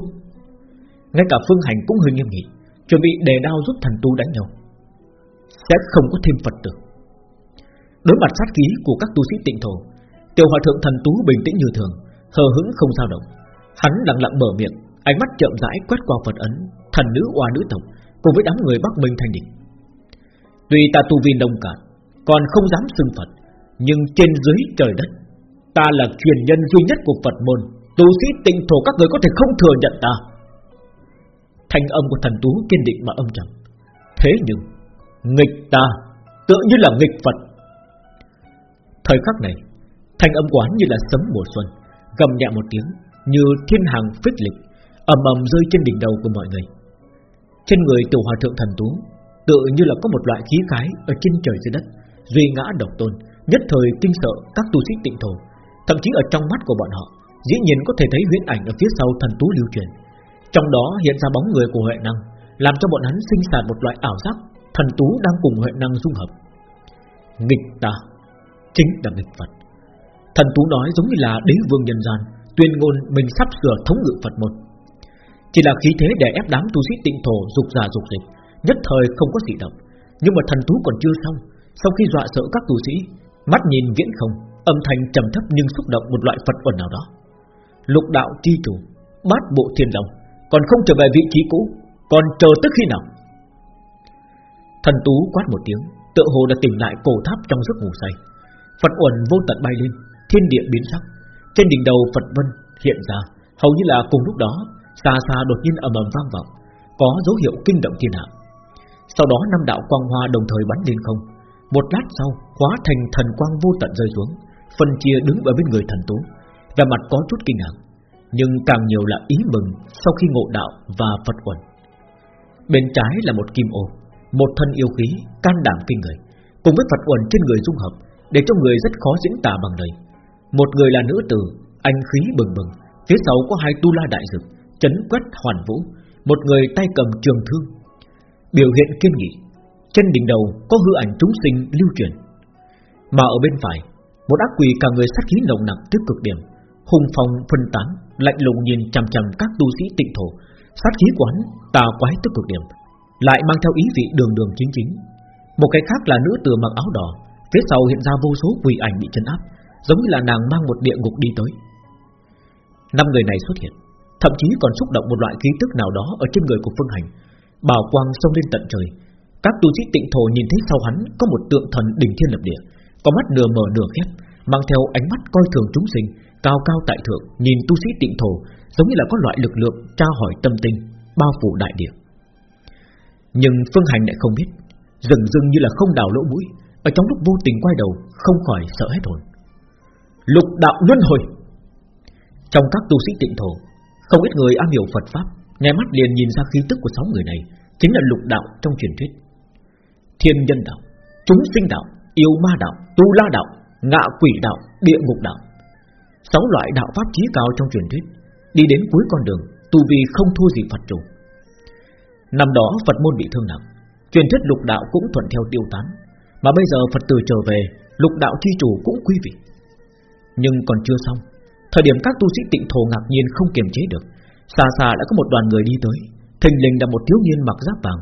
Ngay cả Phương Hành cũng hơi nghiêm nghị, Chuẩn bị đề đao giúp thần tu đánh nhau. Sẽ không có thêm Phật tử Đối mặt sát khí của các tu sĩ tịnh thổ, Tiểu hòa thượng thần tú bình tĩnh như thường, Hờ hững không sao động. Hắn lặng lặng mở miệng, Ánh mắt chậm rãi quét qua Phật ấn, Thần nữ, oa nữ tộc, Cùng với đám người Bắc Minh Thanh Địch Tuy ta tu vi nông cạn, Còn không dám xưng Phật, Nhưng trên dưới trời đất, Ta là truyền nhân duy nhất của Phật môn, Tu sĩ tịnh thổ các người có thể không thừa nhận ta. Thanh âm của thần tú kiên định mà âm trầm. Thế nhưng Nghịch ta, Tựa như là nghịch Phật. Thời khắc này, Thanh âm quán như là sấm mùa xuân, Gầm nhẹ một tiếng Như thiên hàng phích lịch, ầm ầm rơi trên đỉnh đầu của mọi người. Trên người tiểu hòa thượng thần tú, Tự như là có một loại khí khái Ở trên trời dưới đất, Duy ngã độc tôn, Nhất thời kinh sợ các tu sĩ tịnh thổ, Thậm chí ở trong mắt của bọn họ, Dĩ nhiên có thể thấy huyễn ảnh ở phía sau thần tú lưu truyền. Trong đó hiện ra bóng người của Huệ Năng, Làm cho bọn hắn sinh sản một loại ảo giác Thần tú đang cùng Huệ Năng dung hợp. Nghịch ta, Chính là nghịch Phật. Thần tú nói giống như là đế vương nhân gian, Tuyên ngôn mình sắp sửa thống ngự Phật một. Chỉ là khí thế để ép đám tu sĩ tịnh thổ dục giả dục dịch, Nhất thời không có gì động. Nhưng mà thần tú còn chưa xong, Sau khi dọa sợ các tu sĩ, Mắt nhìn viễn không, Âm thanh trầm thấp nhưng xúc động một loại Phật quần nào đó. Lục đạo chi chủ, Bát bộ thiên đồng, Còn không trở về vị trí cũ, Còn chờ tức khi nào? Thần tú quát một tiếng, Tựa hồ đã tỉnh lại cổ tháp trong giấc ngủ say. Phật uẩn vô tận bay lên, Thiên địa biến sắc. Trên đỉnh đầu Phật vân hiện ra, Hầu như là cùng lúc đó, Xa xa đột nhiên ầm ầm vang vọng, Có dấu hiệu kinh động thiên hạ. Sau đó năm đạo quang hoa đồng thời bắn lên không. Một lát sau, hóa thành thần quang vô tận rơi xuống, Phân chia đứng ở bên người thần tú Và mặt có chút kinh ngạc, Nhưng càng nhiều là ý mừng Sau khi ngộ đạo và Phật uẩn. Bên trái là một kim ô một thân yêu khí, can đảm kinh người Cùng với Phật quần trên người dung hợp Để cho người rất khó diễn tả bằng lời. Một người là nữ tử, anh khí bừng bừng Phía sau có hai tu la đại dực Chấn quét hoàn vũ Một người tay cầm trường thương. Biểu hiện kiên nghị Trên đỉnh đầu có hư ảnh chúng sinh lưu truyền. Mà ở bên phải Một ác quỷ cả người sát khí nồng nặc tới cực điểm Hùng phong phân tán Lạnh lùng nhìn chằm chằm các tu sĩ tịnh thổ Sát khí quán tà quái tới cực điểm. Lại mang theo ý vị đường đường chính chính. Một cái khác là nữ tử mặc áo đỏ, Phía sau hiện ra vô số quỷ ảnh bị chân áp, Giống như là nàng mang một địa ngục đi tới. Năm người này xuất hiện, Thậm chí còn xúc động một loại khí tức nào đó Ở trên người của Phương Hành Bảo quang xông lên tận trời. Các tu sĩ tịnh thổ nhìn thấy sau hắn Có một tượng thần đỉnh thiên lập địa, Có mắt nửa mở nửa khép Mang theo ánh mắt coi thường chúng sinh, Cao cao tại thượng, Nhìn tu sĩ tịnh thổ, Giống như là có loại lực lượng tra hỏi tâm tinh Bao phủ đại địa. Nhưng Phương Hành lại không biết. Dừng dưng như là không đào lỗ mũi Ở trong lúc vô tình quay đầu Không khỏi sợ hết hồn. Lục đạo luân hồi. Trong các tu sĩ tịnh thổ Không ít người am hiểu Phật Pháp Nghe mắt liền nhìn ra khí tức của sáu người này Chính là lục đạo trong truyền thuyết. Thiên nhân đạo, chúng sinh đạo Yêu ma đạo, tu la đạo Ngạ quỷ đạo, địa ngục đạo. Sáu loại đạo pháp chí cao trong truyền thuyết Đi đến cuối con đường Tu vi không thua gì Phật chủ. Năm đó Phật môn bị thương nặng, Truyền thuyết lục đạo cũng thuận theo tiêu tán. Mà bây giờ Phật tử trở về, Lục đạo chi chủ cũng quý vị. Nhưng còn chưa xong, Thời điểm các tu sĩ tịnh thổ ngạc nhiên không kiềm chế được, Xa xa đã có một đoàn người đi tới. Thình lình là một thiếu niên mặc giáp vàng,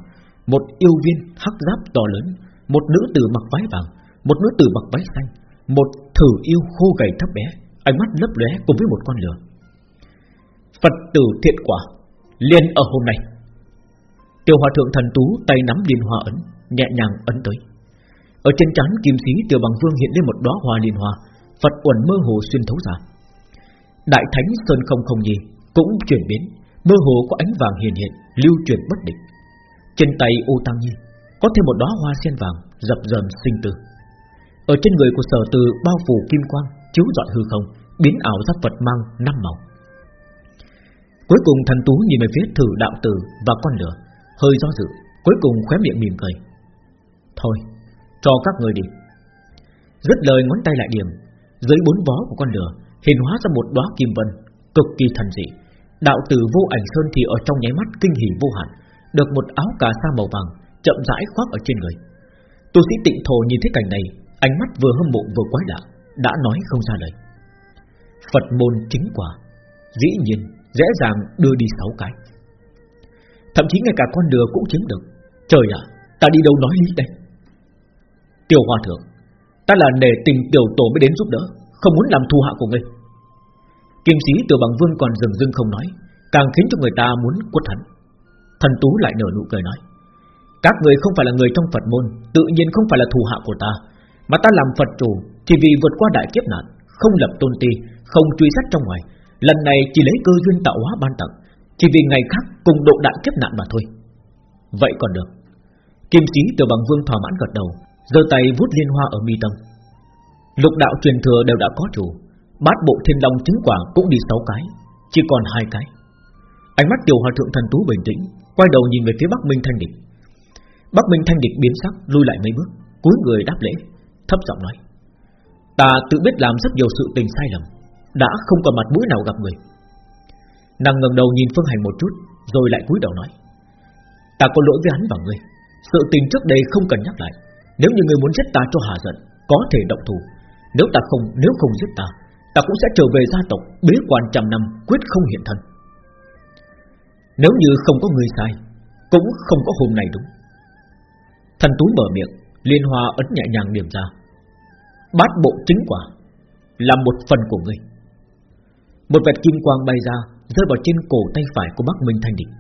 Một yêu viên hắc giáp to lớn, Một nữ tử mặc váy vàng, Một nữ tử mặc váy xanh, Một thử yêu khô gầy thấp bé, Ánh mắt lấp lóe cùng với một con lửa. Phật tử thiện quả, liền ở hôm nay. Tiểu hòa thượng thần tú tay nắm liên hoa ấn Nhẹ nhàng ấn tới Ở trên trán kim sĩ tiểu bằng vương hiện lên một đóa hoa liên hoa Phật uẩn mơ hồ xuyên thấu ra Đại thánh sơn không không gì cũng chuyển biến, mơ hồ có ánh vàng hiện hiện, lưu chuyển bất định. Trên tay ô tăng nhi có thêm một đóa hoa sen vàng dập dờn sinh tư Ở trên người của sở từ bao phủ kim quang chiếu dọn hư không, biến ảo ra Phật mang năm màu. Cuối cùng thần tú nhìn về phía thử đạo tử và con lửa, hơi do dự, cuối cùng khóe miệng mỉm cười. Thôi, cho các người đi. Rất lời ngón tay lại điểm, dưới bốn vó của con lửa hình hóa ra một đóa kim vân, cực kỳ thần dị. Đạo tử vô ảnh sơn thì ở trong nháy mắt kinh hỉ vô hạn, được một áo cà sa màu vàng chậm rãi khoác ở trên người. Tu sĩ tịnh thổ nhìn thấy cảnh này, ánh mắt vừa hâm mộ vừa quái lạ, đã nói không ra lời. Phật môn chính quả, dĩ nhiên dễ dàng đưa đi sáu cái. Thậm chí ngay cả con lừa cũng chiếm được. Trời ạ, ta đi đâu nói lý đây? Tiểu Hòa thượng, ta là nể tình tiểu tổ mới đến giúp đỡ, không muốn làm thù hạ của ngươi. Kim sĩ từ bằng vương còn dừng dưng không nói Càng khiến cho người ta muốn quất hắn Thần tú lại nở nụ cười nói Các người không phải là người trong Phật môn Tự nhiên không phải là thù hạ của ta Mà ta làm Phật chủ Chỉ vì vượt qua đại kiếp nạn Không lập tôn ti Không truy sát trong ngoài Lần này chỉ lấy cơ duyên tạo hóa ban tặng chỉ vì ngày khác cùng độ đại kiếp nạn mà thôi. Vậy còn được. Kim sĩ từ bằng vương thỏa mãn gật đầu, giơ tay vút liên hoa ở mi tâm. Lục đạo truyền thừa đều đã có chủ, Bát bộ thiên long chứng quả cũng đi sáu cái, Chỉ còn hai cái. Ánh mắt tiểu hòa thượng thần tú bình tĩnh, Quay đầu nhìn về phía Bắc Minh Thanh Địch. Bắc Minh Thanh Địch biến sắc, Lui lại mấy bước, cúi người đáp lễ, Thấp giọng nói, Ta tự biết làm rất nhiều sự tình sai lầm, Đã không còn mặt mũi nào gặp người. Nàng ngẩng đầu nhìn Phương Hành một chút, Rồi lại cúi đầu nói. Ta có lỗi với hắn và ngươi. Sự tình trước đây không cần nhắc lại. Nếu như ngươi muốn giết ta cho hà giận, Có thể động thủ. Nếu ta không, nếu không giết ta Ta cũng sẽ trở về gia tộc, Bế quan trăm năm, quyết không hiện thân. Nếu như không có người sai, Cũng không có hôm nay đúng. Thần túi mở miệng, Liên hoa ấn nhẹ nhàng điểm ra. Bát bộ chính quả Là một phần của ngươi. Một vệt kim quang bay ra Rơi vào trên cổ tay phải của Bắc Minh Thanh Địch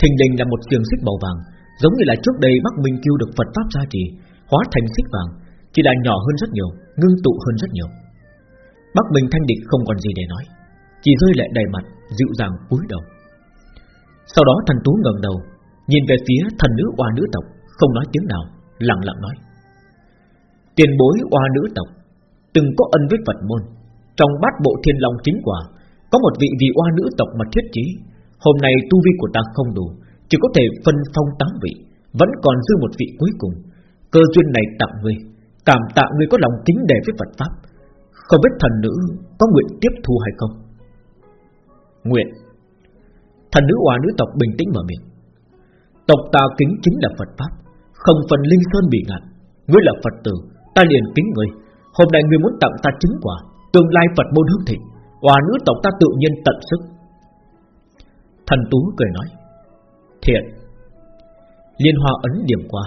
Thình lình là một xiềng xích màu vàng, Giống như là trước đây Bắc Minh kêu được Phật Pháp gia trì, Hóa thành xích vàng, Chỉ là nhỏ hơn rất nhiều, Ngưng tụ hơn rất nhiều. Bắc Minh Thanh Địch không còn gì để nói, Chỉ rơi lệ đầy mặt, Dịu dàng cúi đầu. Sau đó thần tú ngẩng đầu, Nhìn về phía thần nữ oa nữ tộc, Không nói tiếng nào, Lặng lặng nói. Tiền bối oa nữ tộc, Từng có ân với Phật môn, Trong bát bộ thiên long chính quả có một vị vị oa nữ tộc mà thiết chí Hôm nay tu vi của ta không đủ, Chỉ có thể phân phong tám vị, Vẫn còn dư một vị cuối cùng. Cơ duyên này tặng ngươi, Cảm tạ ngươi có lòng kính đề với Phật Pháp. Không biết thần nữ có nguyện tiếp thu hay không? Nguyện. Thần nữ oa nữ tộc bình tĩnh mở miệng. Tộc ta kính chính là Phật Pháp, Không phần linh sơn bị ngạn. Ngươi là Phật tử, Ta liền kính ngươi. Hôm nay ngươi muốn tặng ta chứng quả, Tương lai Phật môn hương thịnh. Hòa nữ tộc ta tự nhiên tận sức. Thần Tú cười nói, Thiện. Liên hoa ấn điểm qua,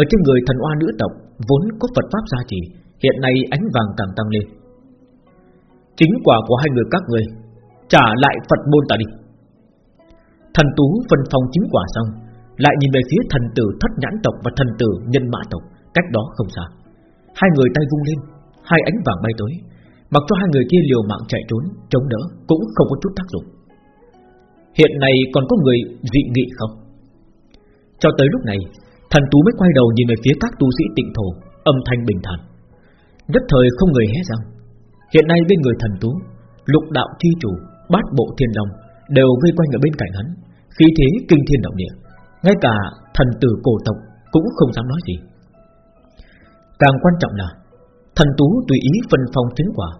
Ở trên người thần oa nữ tộc Vốn có Phật Pháp gia trì, Hiện nay ánh vàng càng tăng lên. Chính quả của hai người các người, Trả lại Phật môn ta đi. Thần Tú phân phong chính quả xong, Lại nhìn về phía thần tử thất nhãn tộc Và thần tử nhân mã tộc, Cách đó không xa. Hai người tay vung lên, Hai ánh vàng bay tới Mặc cho hai người kia liều mạng chạy trốn Chống đỡ cũng không có chút tác dụng. Hiện nay còn có người dị nghị không? Cho tới lúc này Thần Tú mới quay đầu nhìn về phía các tu sĩ tịnh thổ Âm thanh bình thản. Nhất thời không người hé răng. Hiện nay bên người thần Tú Lục đạo chi chủ, bát bộ thiên long Đều vây quanh ở bên cạnh hắn. Khí thế kinh thiên động địa Ngay cả thần tử cổ tộc cũng không dám nói gì. Càng quan trọng là Thần Tú tùy ý phân phong phiến quả,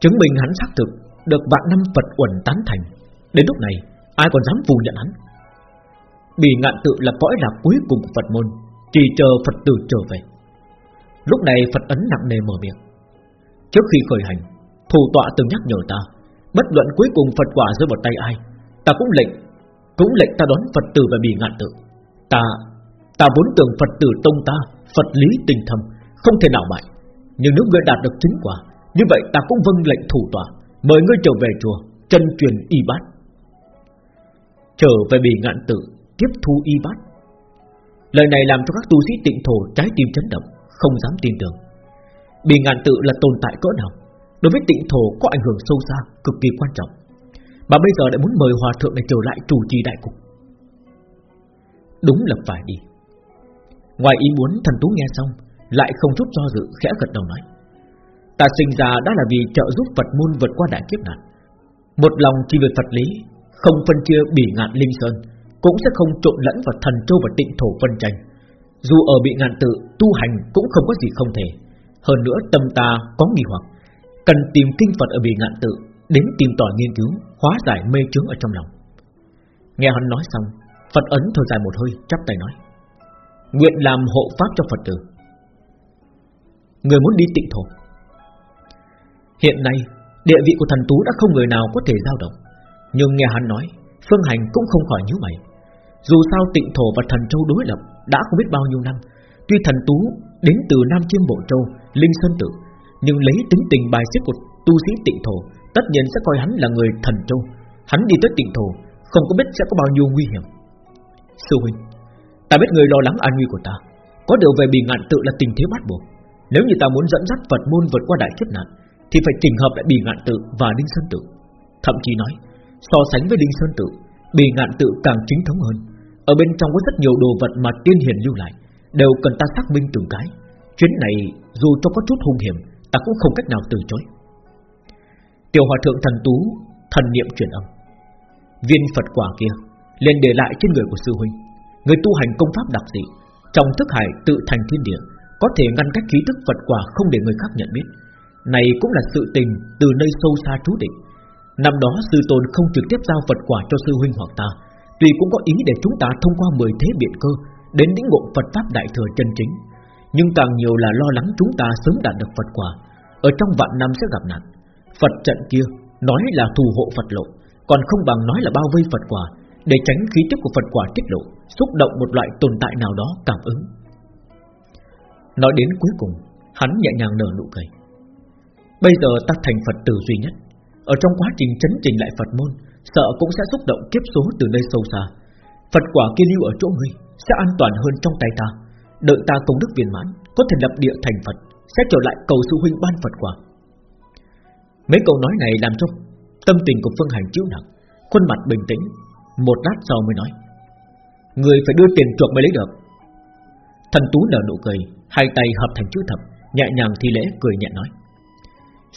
Chứng minh hắn xác thực Được vạn năm Phật uẩn tán thành. Đến lúc này, ai còn dám phù nhận hắn? Bì ngạn tự là cõi lạc cuối cùng của Phật môn, Chỉ chờ Phật tử trở về. Lúc này Phật ấn nặng nề mở miệng. Trước khi khởi hành Thủ tọa từng nhắc nhở ta, Bất luận cuối cùng Phật quả rơi vào tay ai, Ta cũng lệnh Cũng lệnh ta đón Phật tử và bì ngạn tự. Ta Ta vốn tưởng Phật tử tông ta, Phật lý tình thầm Không thể nào bại. Nhưng nếu ngươi đạt được chính quả, Như vậy ta cũng vâng lệnh thủ tòa, Mời ngươi trở về chùa, Chân truyền y bát. Trở về bì ngạn tự, Tiếp thu y bát. Lời này làm cho các tu sĩ tịnh thổ trái tim chấn động, Không dám tin tưởng. Bì ngạn tự là tồn tại cỡ nào, Đối với tịnh thổ có ảnh hưởng sâu xa, Cực kỳ quan trọng. Mà bây giờ lại muốn mời hòa thượng này trở lại chủ trì đại cục. Đúng là phải đi. Ngoài ý muốn, thần tú nghe xong lại không chút do dự khẽ gật đầu nói, Ta sinh ra đã là vì trợ giúp Phật môn vượt qua đại kiếp nạn. Một lòng chỉ về Phật lý, Không phân chia bỉ ngạn linh sơn, Cũng sẽ không trộn lẫn vào thần châu và tịnh thổ phân tranh Dù ở bị ngạn tự Tu hành cũng không có gì không thể. Hơn nữa tâm ta có nghi hoặc, Cần tìm kinh Phật ở bị ngạn tự Đến tìm tòi nghiên cứu, Hóa giải mê chướng ở trong lòng. Nghe hắn nói xong, Phật ấn thở dài một hơi, chắp tay nói, Nguyện làm hộ pháp cho Phật tử. Người muốn đi tịnh thổ. Hiện nay, Địa vị của thần tú đã không người nào có thể giao động. Nhưng nghe hắn nói, Phương Hành cũng không khỏi nhíu mày. Dù sao tịnh thổ và thần châu đối lập Đã không biết bao nhiêu năm. Tuy thần tú đến từ Nam Chiêm Bộ Châu, Linh Sơn Tự Nhưng lấy tính tình bài xích của tu sĩ tịnh thổ, Tất nhiên sẽ coi hắn là người thần châu. Hắn đi tới tịnh thổ, Không có biết sẽ có bao nhiêu nguy hiểm. Sư huynh, Ta biết người lo lắng an nguy của ta. Có điều về bì ngạn tự là tình thế bắt buộc. Nếu như ta muốn dẫn dắt Phật môn vượt qua đại kiếp nạn, Thì phải trình hợp lại bì ngạn tự và đinh Sơn tự. Thậm chí nói, So sánh với đinh Sơn tự, Bì ngạn tự càng chính thống hơn. Ở bên trong có rất nhiều đồ vật mà tiên hiền lưu lại, Đều cần ta xác minh từng cái. Chuyến này, dù cho có chút hung hiểm, Ta cũng không cách nào từ chối. Tiểu hòa thượng thần tú, Thần niệm truyền âm. Viên Phật quả kia, liền để lại trên người của sư huynh. Người tu hành công pháp đặc dị, Trong thức hải tự thành thiên địa có thể ngăn cách khí tức Phật quả không để người khác nhận biết. Này cũng là sự tình Từ nơi sâu xa trú định. Năm đó sư tôn không trực tiếp giao Phật quả cho sư huynh hoặc ta, Tuy cũng có ý để chúng ta thông qua mười thế biện cơ Đến lĩnh ngộ Phật Pháp Đại Thừa chân chính. Nhưng càng nhiều là lo lắng chúng ta sớm đạt được Phật quả, Ở trong vạn năm sẽ gặp nạn. Phật trận kia Nói là thù hộ Phật lộ, Còn không bằng nói là bao vây Phật quả, Để tránh khí tức của Phật quả tiết lộ, Xúc động một loại tồn tại nào đó cảm ứng. Nói đến cuối cùng, Hắn nhẹ nhàng nở nụ cười. Bây giờ ta thành Phật tử duy nhất. Ở trong quá trình chấn trình lại Phật môn, Sợ cũng sẽ xúc động kiếp số từ nơi sâu xa. Phật quả kia lưu ở chỗ ngươi, Sẽ an toàn hơn trong tay ta. Đợi ta công đức viên mãn, Có thể lập địa thành Phật, Sẽ trở lại cầu sư huynh ban Phật quả. Mấy câu nói này làm cho Tâm tình của Phương Hành chịu nặng, Khuôn mặt bình tĩnh, Một lát sau mới nói, Người phải đưa tiền chuộc mới lấy được. Thần Tú nở nụ cười Hai tay hợp thành chữ thập, Nhẹ nhàng thi lễ cười nhẹ nói.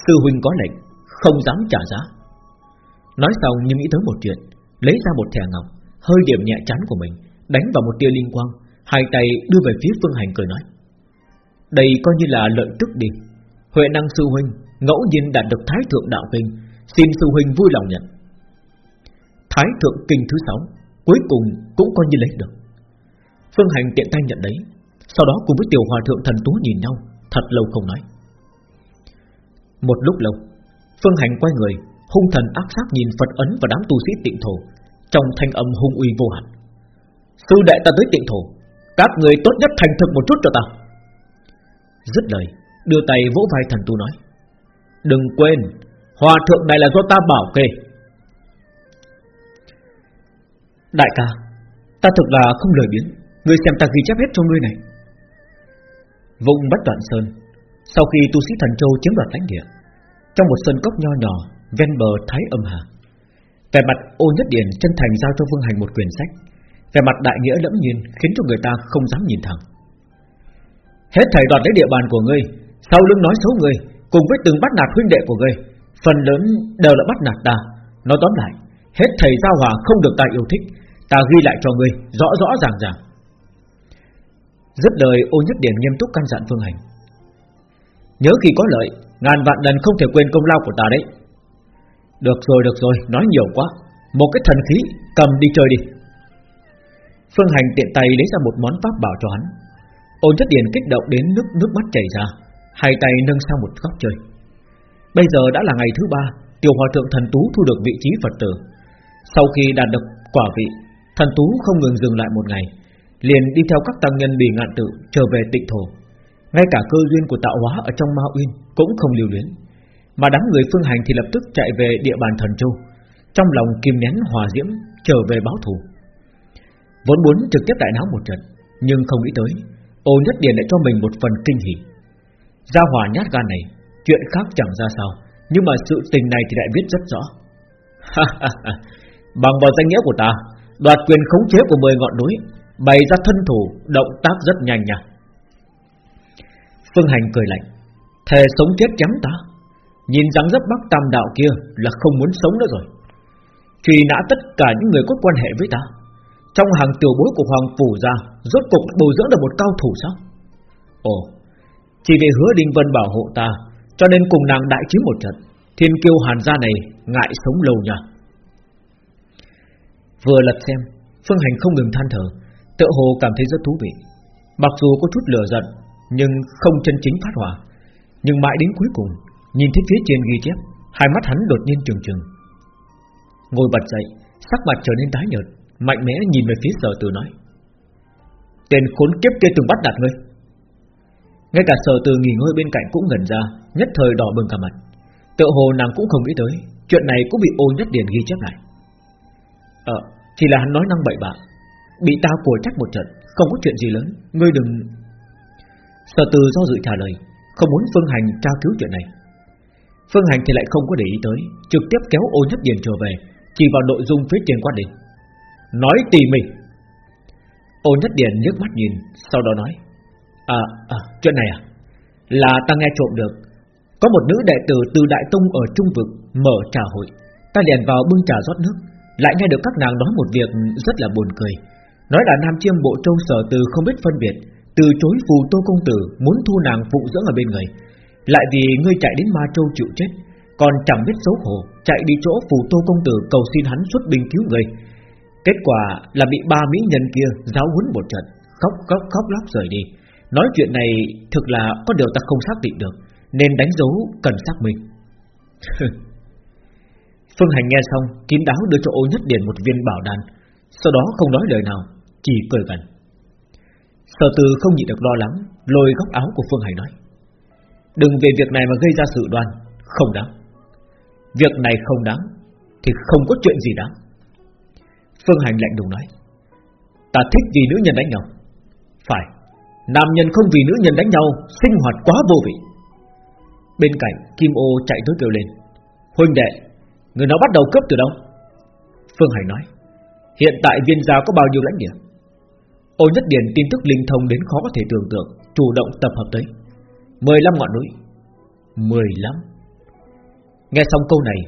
Sư huynh có lệnh, Không dám trả giá. Nói xong nhưng nghĩ tới một chuyện, Lấy ra một thẻ ngọc, Hơi điểm nhẹ chán của mình, Đánh vào một tia linh quang, Hai tay đưa về phía Phương Hành cười nói. Đây coi như là lợi tức đi. Huệ năng sư huynh, Ngẫu nhiên đạt được Thái Thượng Đạo Kinh, Xin sư huynh vui lòng nhận. Thái Thượng Kinh thứ sáu, Cuối cùng cũng coi như lấy được. Phương Hành tiện tay nhận đấy sau đó cùng với tiểu hòa thượng thần tú nhìn nhau, Thật lâu không nói. Một lúc lâu, Phương Hành quay người, Hung thần ác sát nhìn Phật ấn và đám tu sĩ tịnh thổ, Trong thanh âm hung uy vô hạn. Sư đệ ta tới tịnh thổ, Các người tốt nhất thành thực một chút cho ta. Dứt lời, Đưa tay vỗ vai thần tu nói, Đừng quên, Hòa thượng này là do ta bảo kê. Đại ca, Ta thực là không lời biến Ngươi xem ta ghi chép hết cho ngươi này. Vùng bất đoạn sơn. Sau khi tu sĩ thần châu chiếm đoạt lãnh địa, Trong một sân cốc nho nhỏ, Ven bờ Thái âm hà Về mặt ô nhất điển chân thành giao cho Vương Hành một quyển sách. Về mặt đại nghĩa lẫm nhiên Khiến cho người ta không dám nhìn thẳng. Hết thầy đoạt lấy địa bàn của ngươi, Sau lưng nói xấu ngươi, Cùng với từng bắt nạt huynh đệ của ngươi, Phần lớn đều là bắt nạt ta. Nói tóm lại, Hết thầy giao hòa không được ta yêu thích, Ta ghi lại cho ngươi Rõ rõ ràng ràng. Dứt lời, ô nhất điển nghiêm túc căn dặn Phương Hành. Nhớ khi có lợi, Ngàn vạn lần không thể quên công lao của ta đấy. Được rồi được rồi, Nói nhiều quá. Một cái thần khí, cầm đi chơi đi. Phương Hành tiện tay lấy ra một món pháp bảo cho hắn. Ô nhất điển kích động đến nước nước mắt chảy ra, Hai tay nâng sang một góc chơi. Bây giờ đã là ngày thứ ba, Tiểu hòa thượng thần tú thu được vị trí Phật tử. Sau khi đạt được quả vị, Thần tú không ngừng dừng lại một ngày. Liền đi theo các tăng nhân bì ngạn tự Trở về tịnh thổ. Ngay cả cơ duyên của tạo hóa ở trong Ma Uyên Cũng không lưu luyến. Mà đám người phương hành thì lập tức chạy về địa bàn thần châu, Trong lòng kim nén hòa diễm, Trở về báo thù. Vốn muốn trực tiếp đại náo một trận, Nhưng không nghĩ tới, Ô nhất điền lại cho mình một phần kinh hỉ. Gia hòa nhát gan này, Chuyện khác chẳng ra sao, Nhưng mà sự tình này thì lại biết rất rõ. Bằng vào danh nghĩa của ta, Đoạt quyền khống chế của 10 ngọn núi Bày ra thân thủ, Động tác rất nhanh nha Phương Hành cười lạnh, Thề sống chết chém ta? Nhìn dáng dấp bắc tam đạo kia Là không muốn sống nữa rồi. Truy nã tất cả những người có quan hệ với ta, Trong hàng tiểu bối của Hoàng Phủ ra, Rốt cục bồi dưỡng được một cao thủ sao? Ồ, Chỉ vì hứa Đinh Vân bảo hộ ta, Cho nên cùng nàng đại chiến một trận, Thiên kiêu hàn gia này ngại sống lâu nha. Vừa lật xem, Phương Hành không ngừng than thở. Tự hồ cảm thấy rất thú vị. Mặc dù có chút lửa giận, Nhưng không chân chính phát hỏa. Nhưng mãi đến cuối cùng, Nhìn thấy phía trên ghi chép, Hai mắt hắn đột nhiên trừng trừng. Ngồi bật dậy, Sắc mặt trở nên tái nhợt, Mạnh mẽ nhìn về phía sở tử nói. Tên khốn kiếp kia từng bắt đặt ngươi. Ngay cả sở tử nghỉ ngơi bên cạnh cũng ngẩn ra, Nhất thời đỏ bừng cả mặt. Tự hồ nàng cũng không nghĩ tới, Chuyện này cũng bị ô nhất điển ghi chép lại. Ờ Chỉ là hắn nói năng bậy bạ. Bị ta của trách một trận Không có chuyện gì lớn Ngươi đừng. Sở từ do dự trả lời Không muốn Phương Hành tra cứu chuyện này. Phương Hành thì lại không có để ý tới Trực tiếp kéo ô nhất điền trở về Chỉ vào nội dung phía trên quan định Nói tỉ mỉ. Ô nhất điền nước mắt nhìn Sau đó nói À, à chuyện này à? Là ta nghe trộm được. Có một nữ đệ tử từ Đại Tông ở Trung Vực Mở trà hội. Ta liền vào bưng trà rót nước Lại nghe được các nàng nói một việc rất là buồn cười. Nói là Nam Chiêm Bộ Châu Sở Từ không biết phân biệt, Từ chối phù tô công tử Muốn thu nàng phụ dưỡng ở bên người. Lại vì ngươi chạy đến Ma Châu chịu chết, Còn chẳng biết xấu hổ, Chạy đi chỗ phù tô công tử cầu xin hắn xuất binh cứu người. Kết quả là bị ba mỹ nhân kia Giáo huấn một trận, Khóc khóc khóc lóc rời đi. Nói chuyện này thực là có điều ta không xác định được, Nên đánh dấu cần xác minh. Phương Hành nghe xong, Kín đáo đưa cho ô nhất điển một viên bảo đan Sau đó không nói lời nào. Chỉ cười gần Sở từ không nhịn được lo lắng, Lôi góc áo của Phương Hành nói, Đừng về việc này mà gây ra sự đoan, Không đáng. Việc này không đáng Thì không có chuyện gì đáng. Phương Hành lạnh đùng nói, Ta thích vì nữ nhân đánh nhau. Phải, Nam nhân không vì nữ nhân đánh nhau Sinh hoạt quá vô vị. Bên cạnh Kim ô chạy tới kêu lên, Huynh đệ, Người nó bắt đầu cướp từ đâu? Phương Hành nói, Hiện tại viên gia có bao nhiêu lãnh địa? Ô Nhất Điền tin tức linh thông đến khó có thể tưởng tượng, Chủ động tập hợp tới. 15 ngọn núi. 15 Nghe xong câu này,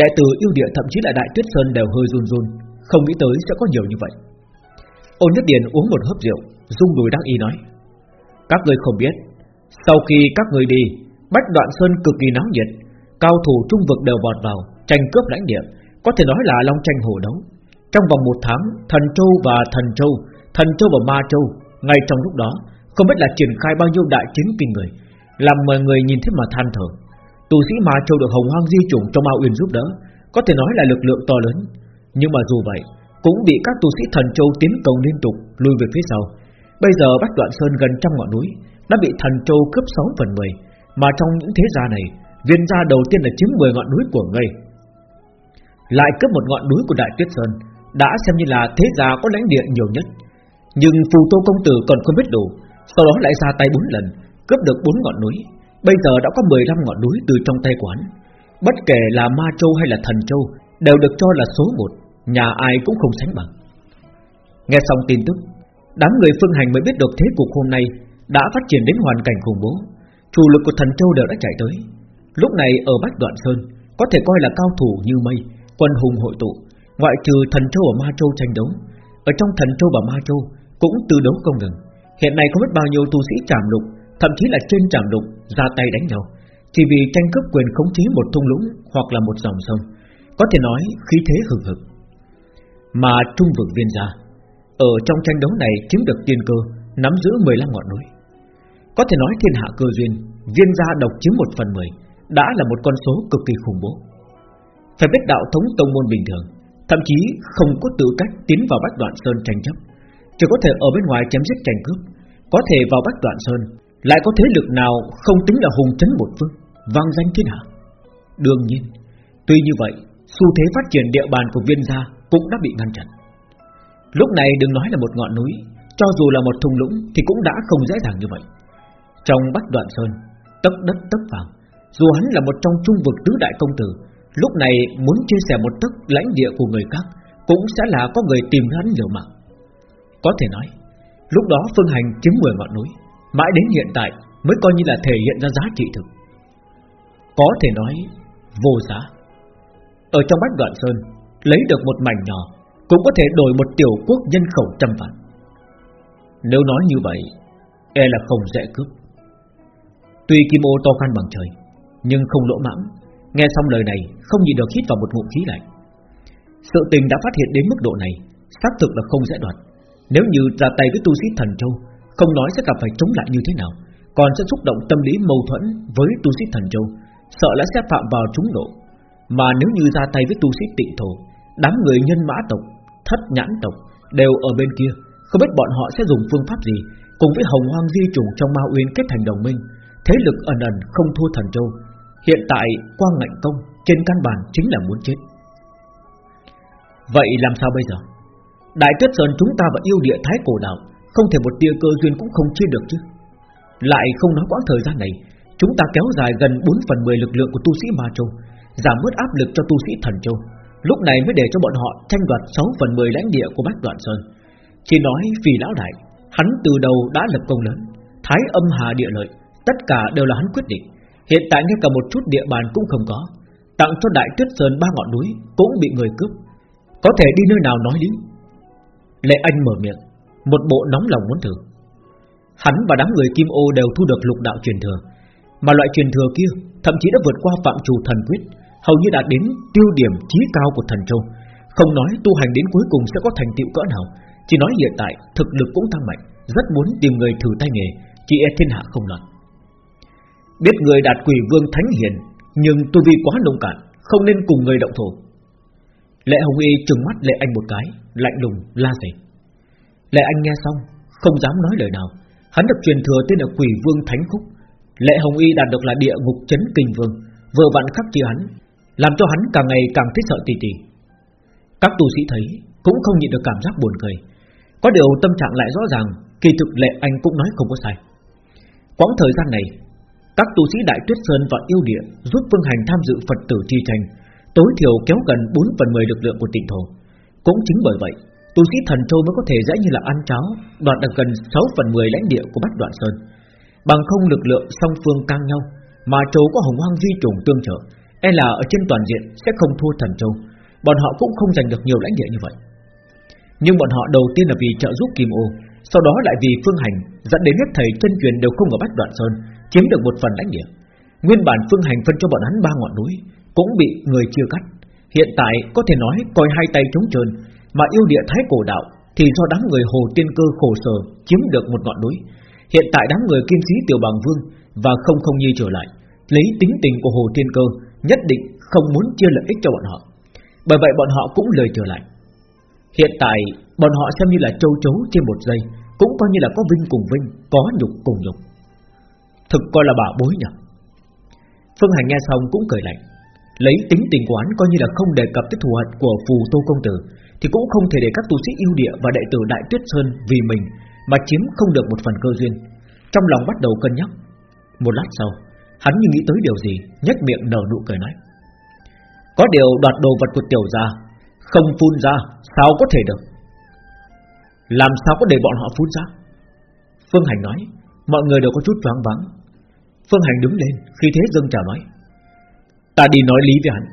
Đệ tử yêu địa thậm chí là Đại Tuyết Sơn đều hơi run run, Không nghĩ tới sẽ có nhiều như vậy. Ôn Nhất Điền uống một hớp rượu Dung đùi đắc y nói, Các người không biết, Sau khi các người đi, Bách đoạn sơn cực kỳ náo nhiệt, Cao thủ trung vực đều vọt vào, Tranh cướp lãnh địa, Có thể nói là long tranh hổ đấu. Trong vòng một tháng, Thần Châu và Thần Châu Thần Châu và Ma Châu, Ngay trong lúc đó, Không biết là triển khai bao nhiêu đại chiến kinh người, Làm mọi người nhìn thấy mà than thở. Tu sĩ Ma Châu được Hồng Hoang di chủng trong Ma Uyên giúp đỡ, Có thể nói là lực lượng to lớn. Nhưng mà dù vậy, Cũng bị các tu sĩ Thần Châu tiến công liên tục Lùi về phía sau. Bây giờ Bách Đoạn Sơn gần trăm ngọn núi Đã bị Thần Châu cướp 6 phần 10 Mà trong những thế gia này, Viên gia đầu tiên là chiếm 10 ngọn núi của ngươi Lại cướp một ngọn núi của Đại Tuyết Sơn, Đã xem như là thế gia có lãnh địa nhiều nhất. Nhưng phù tô công tử còn không biết đủ, Sau đó lại ra tay bốn lần, Cướp được bốn ngọn núi. Bây giờ đã có 15 ngọn núi từ trong tay quán Bất kể là Ma Châu hay là Thần Châu, Đều được cho là số một, Nhà ai cũng không sánh bằng. Nghe xong tin tức, Đám người phương hành mới biết được thế cục hôm nay Đã phát triển đến hoàn cảnh khủng bố. Chủ lực của thần châu đều đã chạy tới. Lúc này ở Bách Đoạn Sơn, Có thể coi là cao thủ như mây, Quân hùng hội tụ, Ngoại trừ thần châu và ma châu tranh đấu. Ở trong thần châu và ma châu cũng tư đấu không ngừng. Hiện nay có biết bao nhiêu tu sĩ trảm lục Thậm chí là trên trảm lục ra tay đánh nhau. Chỉ vì tranh cướp quyền khống chế một thung lũng Hoặc là một dòng sông Có thể nói khí thế hừng hực. Mà trung vực viên gia Ở trong tranh đấu này chiếm được tiên cơ Nắm giữ 15 ngọn núi. Có thể nói thiên hạ cơ duyên Viên gia độc chiếm một phần mười đã là một con số cực kỳ khủng bố. Phải biết đạo thống tông môn bình thường, thậm chí không có tư cách tiến vào Bách Đoạn Sơn tranh chấp, chỉ có thể ở bên ngoài chém giết tranh cướp, có thể vào Bách Đoạn Sơn, lại có thế lực nào không tính là hùng chấn một phương, vang danh thiên hạ. Đương nhiên, tuy như vậy, xu thế phát triển địa bàn của viên gia cũng đã bị ngăn chặn. Lúc này đừng nói là một ngọn núi, cho dù là một thung lũng thì cũng đã không dễ dàng như vậy. Trong Bách Đoạn Sơn, tấp đất tấp vàng, dù hắn là một trong trung vực tứ đại công tử Lúc này muốn chia sẻ một tấc lãnh địa của người khác Cũng sẽ là có người tìm hắn nhiều mạng có thể nói Lúc đó Phương Hành chiếm 10 ngọn núi Mãi đến hiện tại mới coi như là thể hiện ra giá trị thực Có thể nói Vô giá Ở trong bách đoạn sơn Lấy được một mảnh nhỏ Cũng có thể đổi một tiểu quốc nhân khẩu trăm vạn Nếu nói như vậy E là không dễ cướp Tuy kim ô to khăn bằng trời nhưng không lỗ mãng. Nghe xong lời này, không nhịn được hít vào một ngụm khí lạnh. Sự tình đã phát hiện đến mức độ này, xác thực là không dễ đoạt. Nếu như ra tay với tu sĩ thần châu, không nói sẽ gặp phải chống lại như thế nào, còn sẽ xúc động tâm lý mâu thuẫn với tu sĩ thần châu, sợ là sẽ phạm vào trúng nộ. Mà nếu như ra tay với tu sĩ tịnh thổ, đám người nhân mã tộc, thất nhãn tộc đều ở bên kia, không biết bọn họ sẽ dùng phương pháp gì, cùng với hồng hoang di trùng trong ma uyên kết thành đồng minh, thế lực ẩn ẩn không thua thần châu, Hiện tại quang ngạnh công Trên căn bản chính là muốn chết. Vậy làm sao bây giờ? Đại tuyết sơn chúng ta và yêu địa thái cổ đạo, Không thể một tia cơ duyên cũng không chia được chứ. Lại không nói quãng thời gian này, Chúng ta kéo dài gần 4 phần 10 lực lượng của tu sĩ Ma Châu, Giảm bớt áp lực cho tu sĩ Thần Châu. Lúc này mới để cho bọn họ tranh đoạt 6 phần 10 lãnh địa của Bách Đoạn Sơn. Chỉ nói vì lão đại, Hắn từ đầu đã lập công lớn, Thái âm hà địa lợi, Tất cả đều là hắn quyết định. Hiện tại ngay cả một chút địa bàn cũng không có, Tặng cho Đại Tuyết Sơn ba ngọn núi Cũng bị người cướp. Có thể đi nơi nào nói lý? Lệ Anh mở miệng, Một bộ nóng lòng muốn thử. Hắn và đám người Kim Ô đều thu được lục đạo truyền thừa, Mà loại truyền thừa kia Thậm chí đã vượt qua phạm trù thần quyết, Hầu như đã đến tiêu điểm trí cao của thần châu. Không nói tu hành đến cuối cùng sẽ có thành tựu cỡ nào, Chỉ nói hiện tại thực lực cũng tăng mạnh, Rất muốn tìm người thử tay nghề, Chỉ e thiên hạ không loạn. Biết người đạt quỷ vương thánh hiền, Nhưng tu vi quá nông cạn, Không nên cùng người động thổ Lệ Hồng Y trừng mắt Lệ Anh một cái Lạnh lùng la dày Lệ Anh nghe xong, Không dám nói lời nào. Hắn được truyền thừa tên là quỷ vương thánh khúc. Lệ Hồng Y đạt được là địa ngục chấn kinh vương, Vừa vặn khắc chi hắn, Làm cho hắn càng ngày càng thích sợ tì tì. Các tu sĩ thấy, Cũng không nhịn được cảm giác buồn cười. Có điều tâm trạng lại rõ ràng, Kỳ thực lệ anh cũng nói không có sai. Quãng thời gian này, Các tu sĩ Đại Tuyết Sơn và yêu địa Giúp vương Hành tham dự Phật tử chi tranh, Tối thiểu kéo gần 4 phần 10 lực lượng của tịnh thổ. Cũng chính bởi vậy, Tu sĩ thần châu mới có thể dễ như là ăn cháo, Đoạt được gần 6 phần 10 lãnh địa của Bách Đoạn Sơn. Bằng không lực lượng song phương căng nhau, Mà châu có hồng hoang di trùng tương trợ E là ở trên toàn diện sẽ không thua thần châu. Bọn họ cũng không giành được nhiều lãnh địa như vậy. Nhưng bọn họ đầu tiên là vì trợ giúp Kim Ô, Sau đó lại vì phương hành Dẫn đến hết thầy chân truyền đều không ở Bách Đoạn Sơn, Chiếm được một phần lãnh địa. Nguyên bản phương hành phân cho bọn hắn ba ngọn núi Cũng bị người chia cắt. Hiện tại có thể nói coi hai tay trống trơn, Mà yêu địa thái cổ đạo Thì do đám người hồ tiên cơ khổ sở Chiếm được một ngọn núi. Hiện tại đám người kim sĩ tiểu bằng vương Và không không nhi trở lại, Lấy tính tình của hồ tiên cơ, Nhất định không muốn chia lợi ích cho bọn họ. Bởi vậy bọn họ cũng lời trở lại. Hiện tại, bọn họ xem như là châu chấu trên một giây, Cũng coi như là có vinh cùng vinh, Có nhục cùng nhục. Thực coi là bà bối nhỉ? Phương Hành nghe xong cũng cười lạnh. Lấy tính tình của hắn coi như là không đề cập tới thù hận của phù tô công tử, Thì cũng không thể để các tu sĩ yêu địa và đệ tử Đại Tuyết Sơn vì mình Mà chiếm không được một phần cơ duyên. Trong lòng bắt đầu cân nhắc, Một lát sau, Hắn như nghĩ tới điều gì, nhếch miệng nở nụ cười nói, Có điều đoạt đồ vật của tiểu gia, Không phun ra Sao có thể được? Làm sao có để bọn họ phun ra? Phương Hành nói, Mọi người đều có chút choáng váng. Phương Hành đứng lên, Khi thế dâng chào nói Ta đi nói lý với hắn.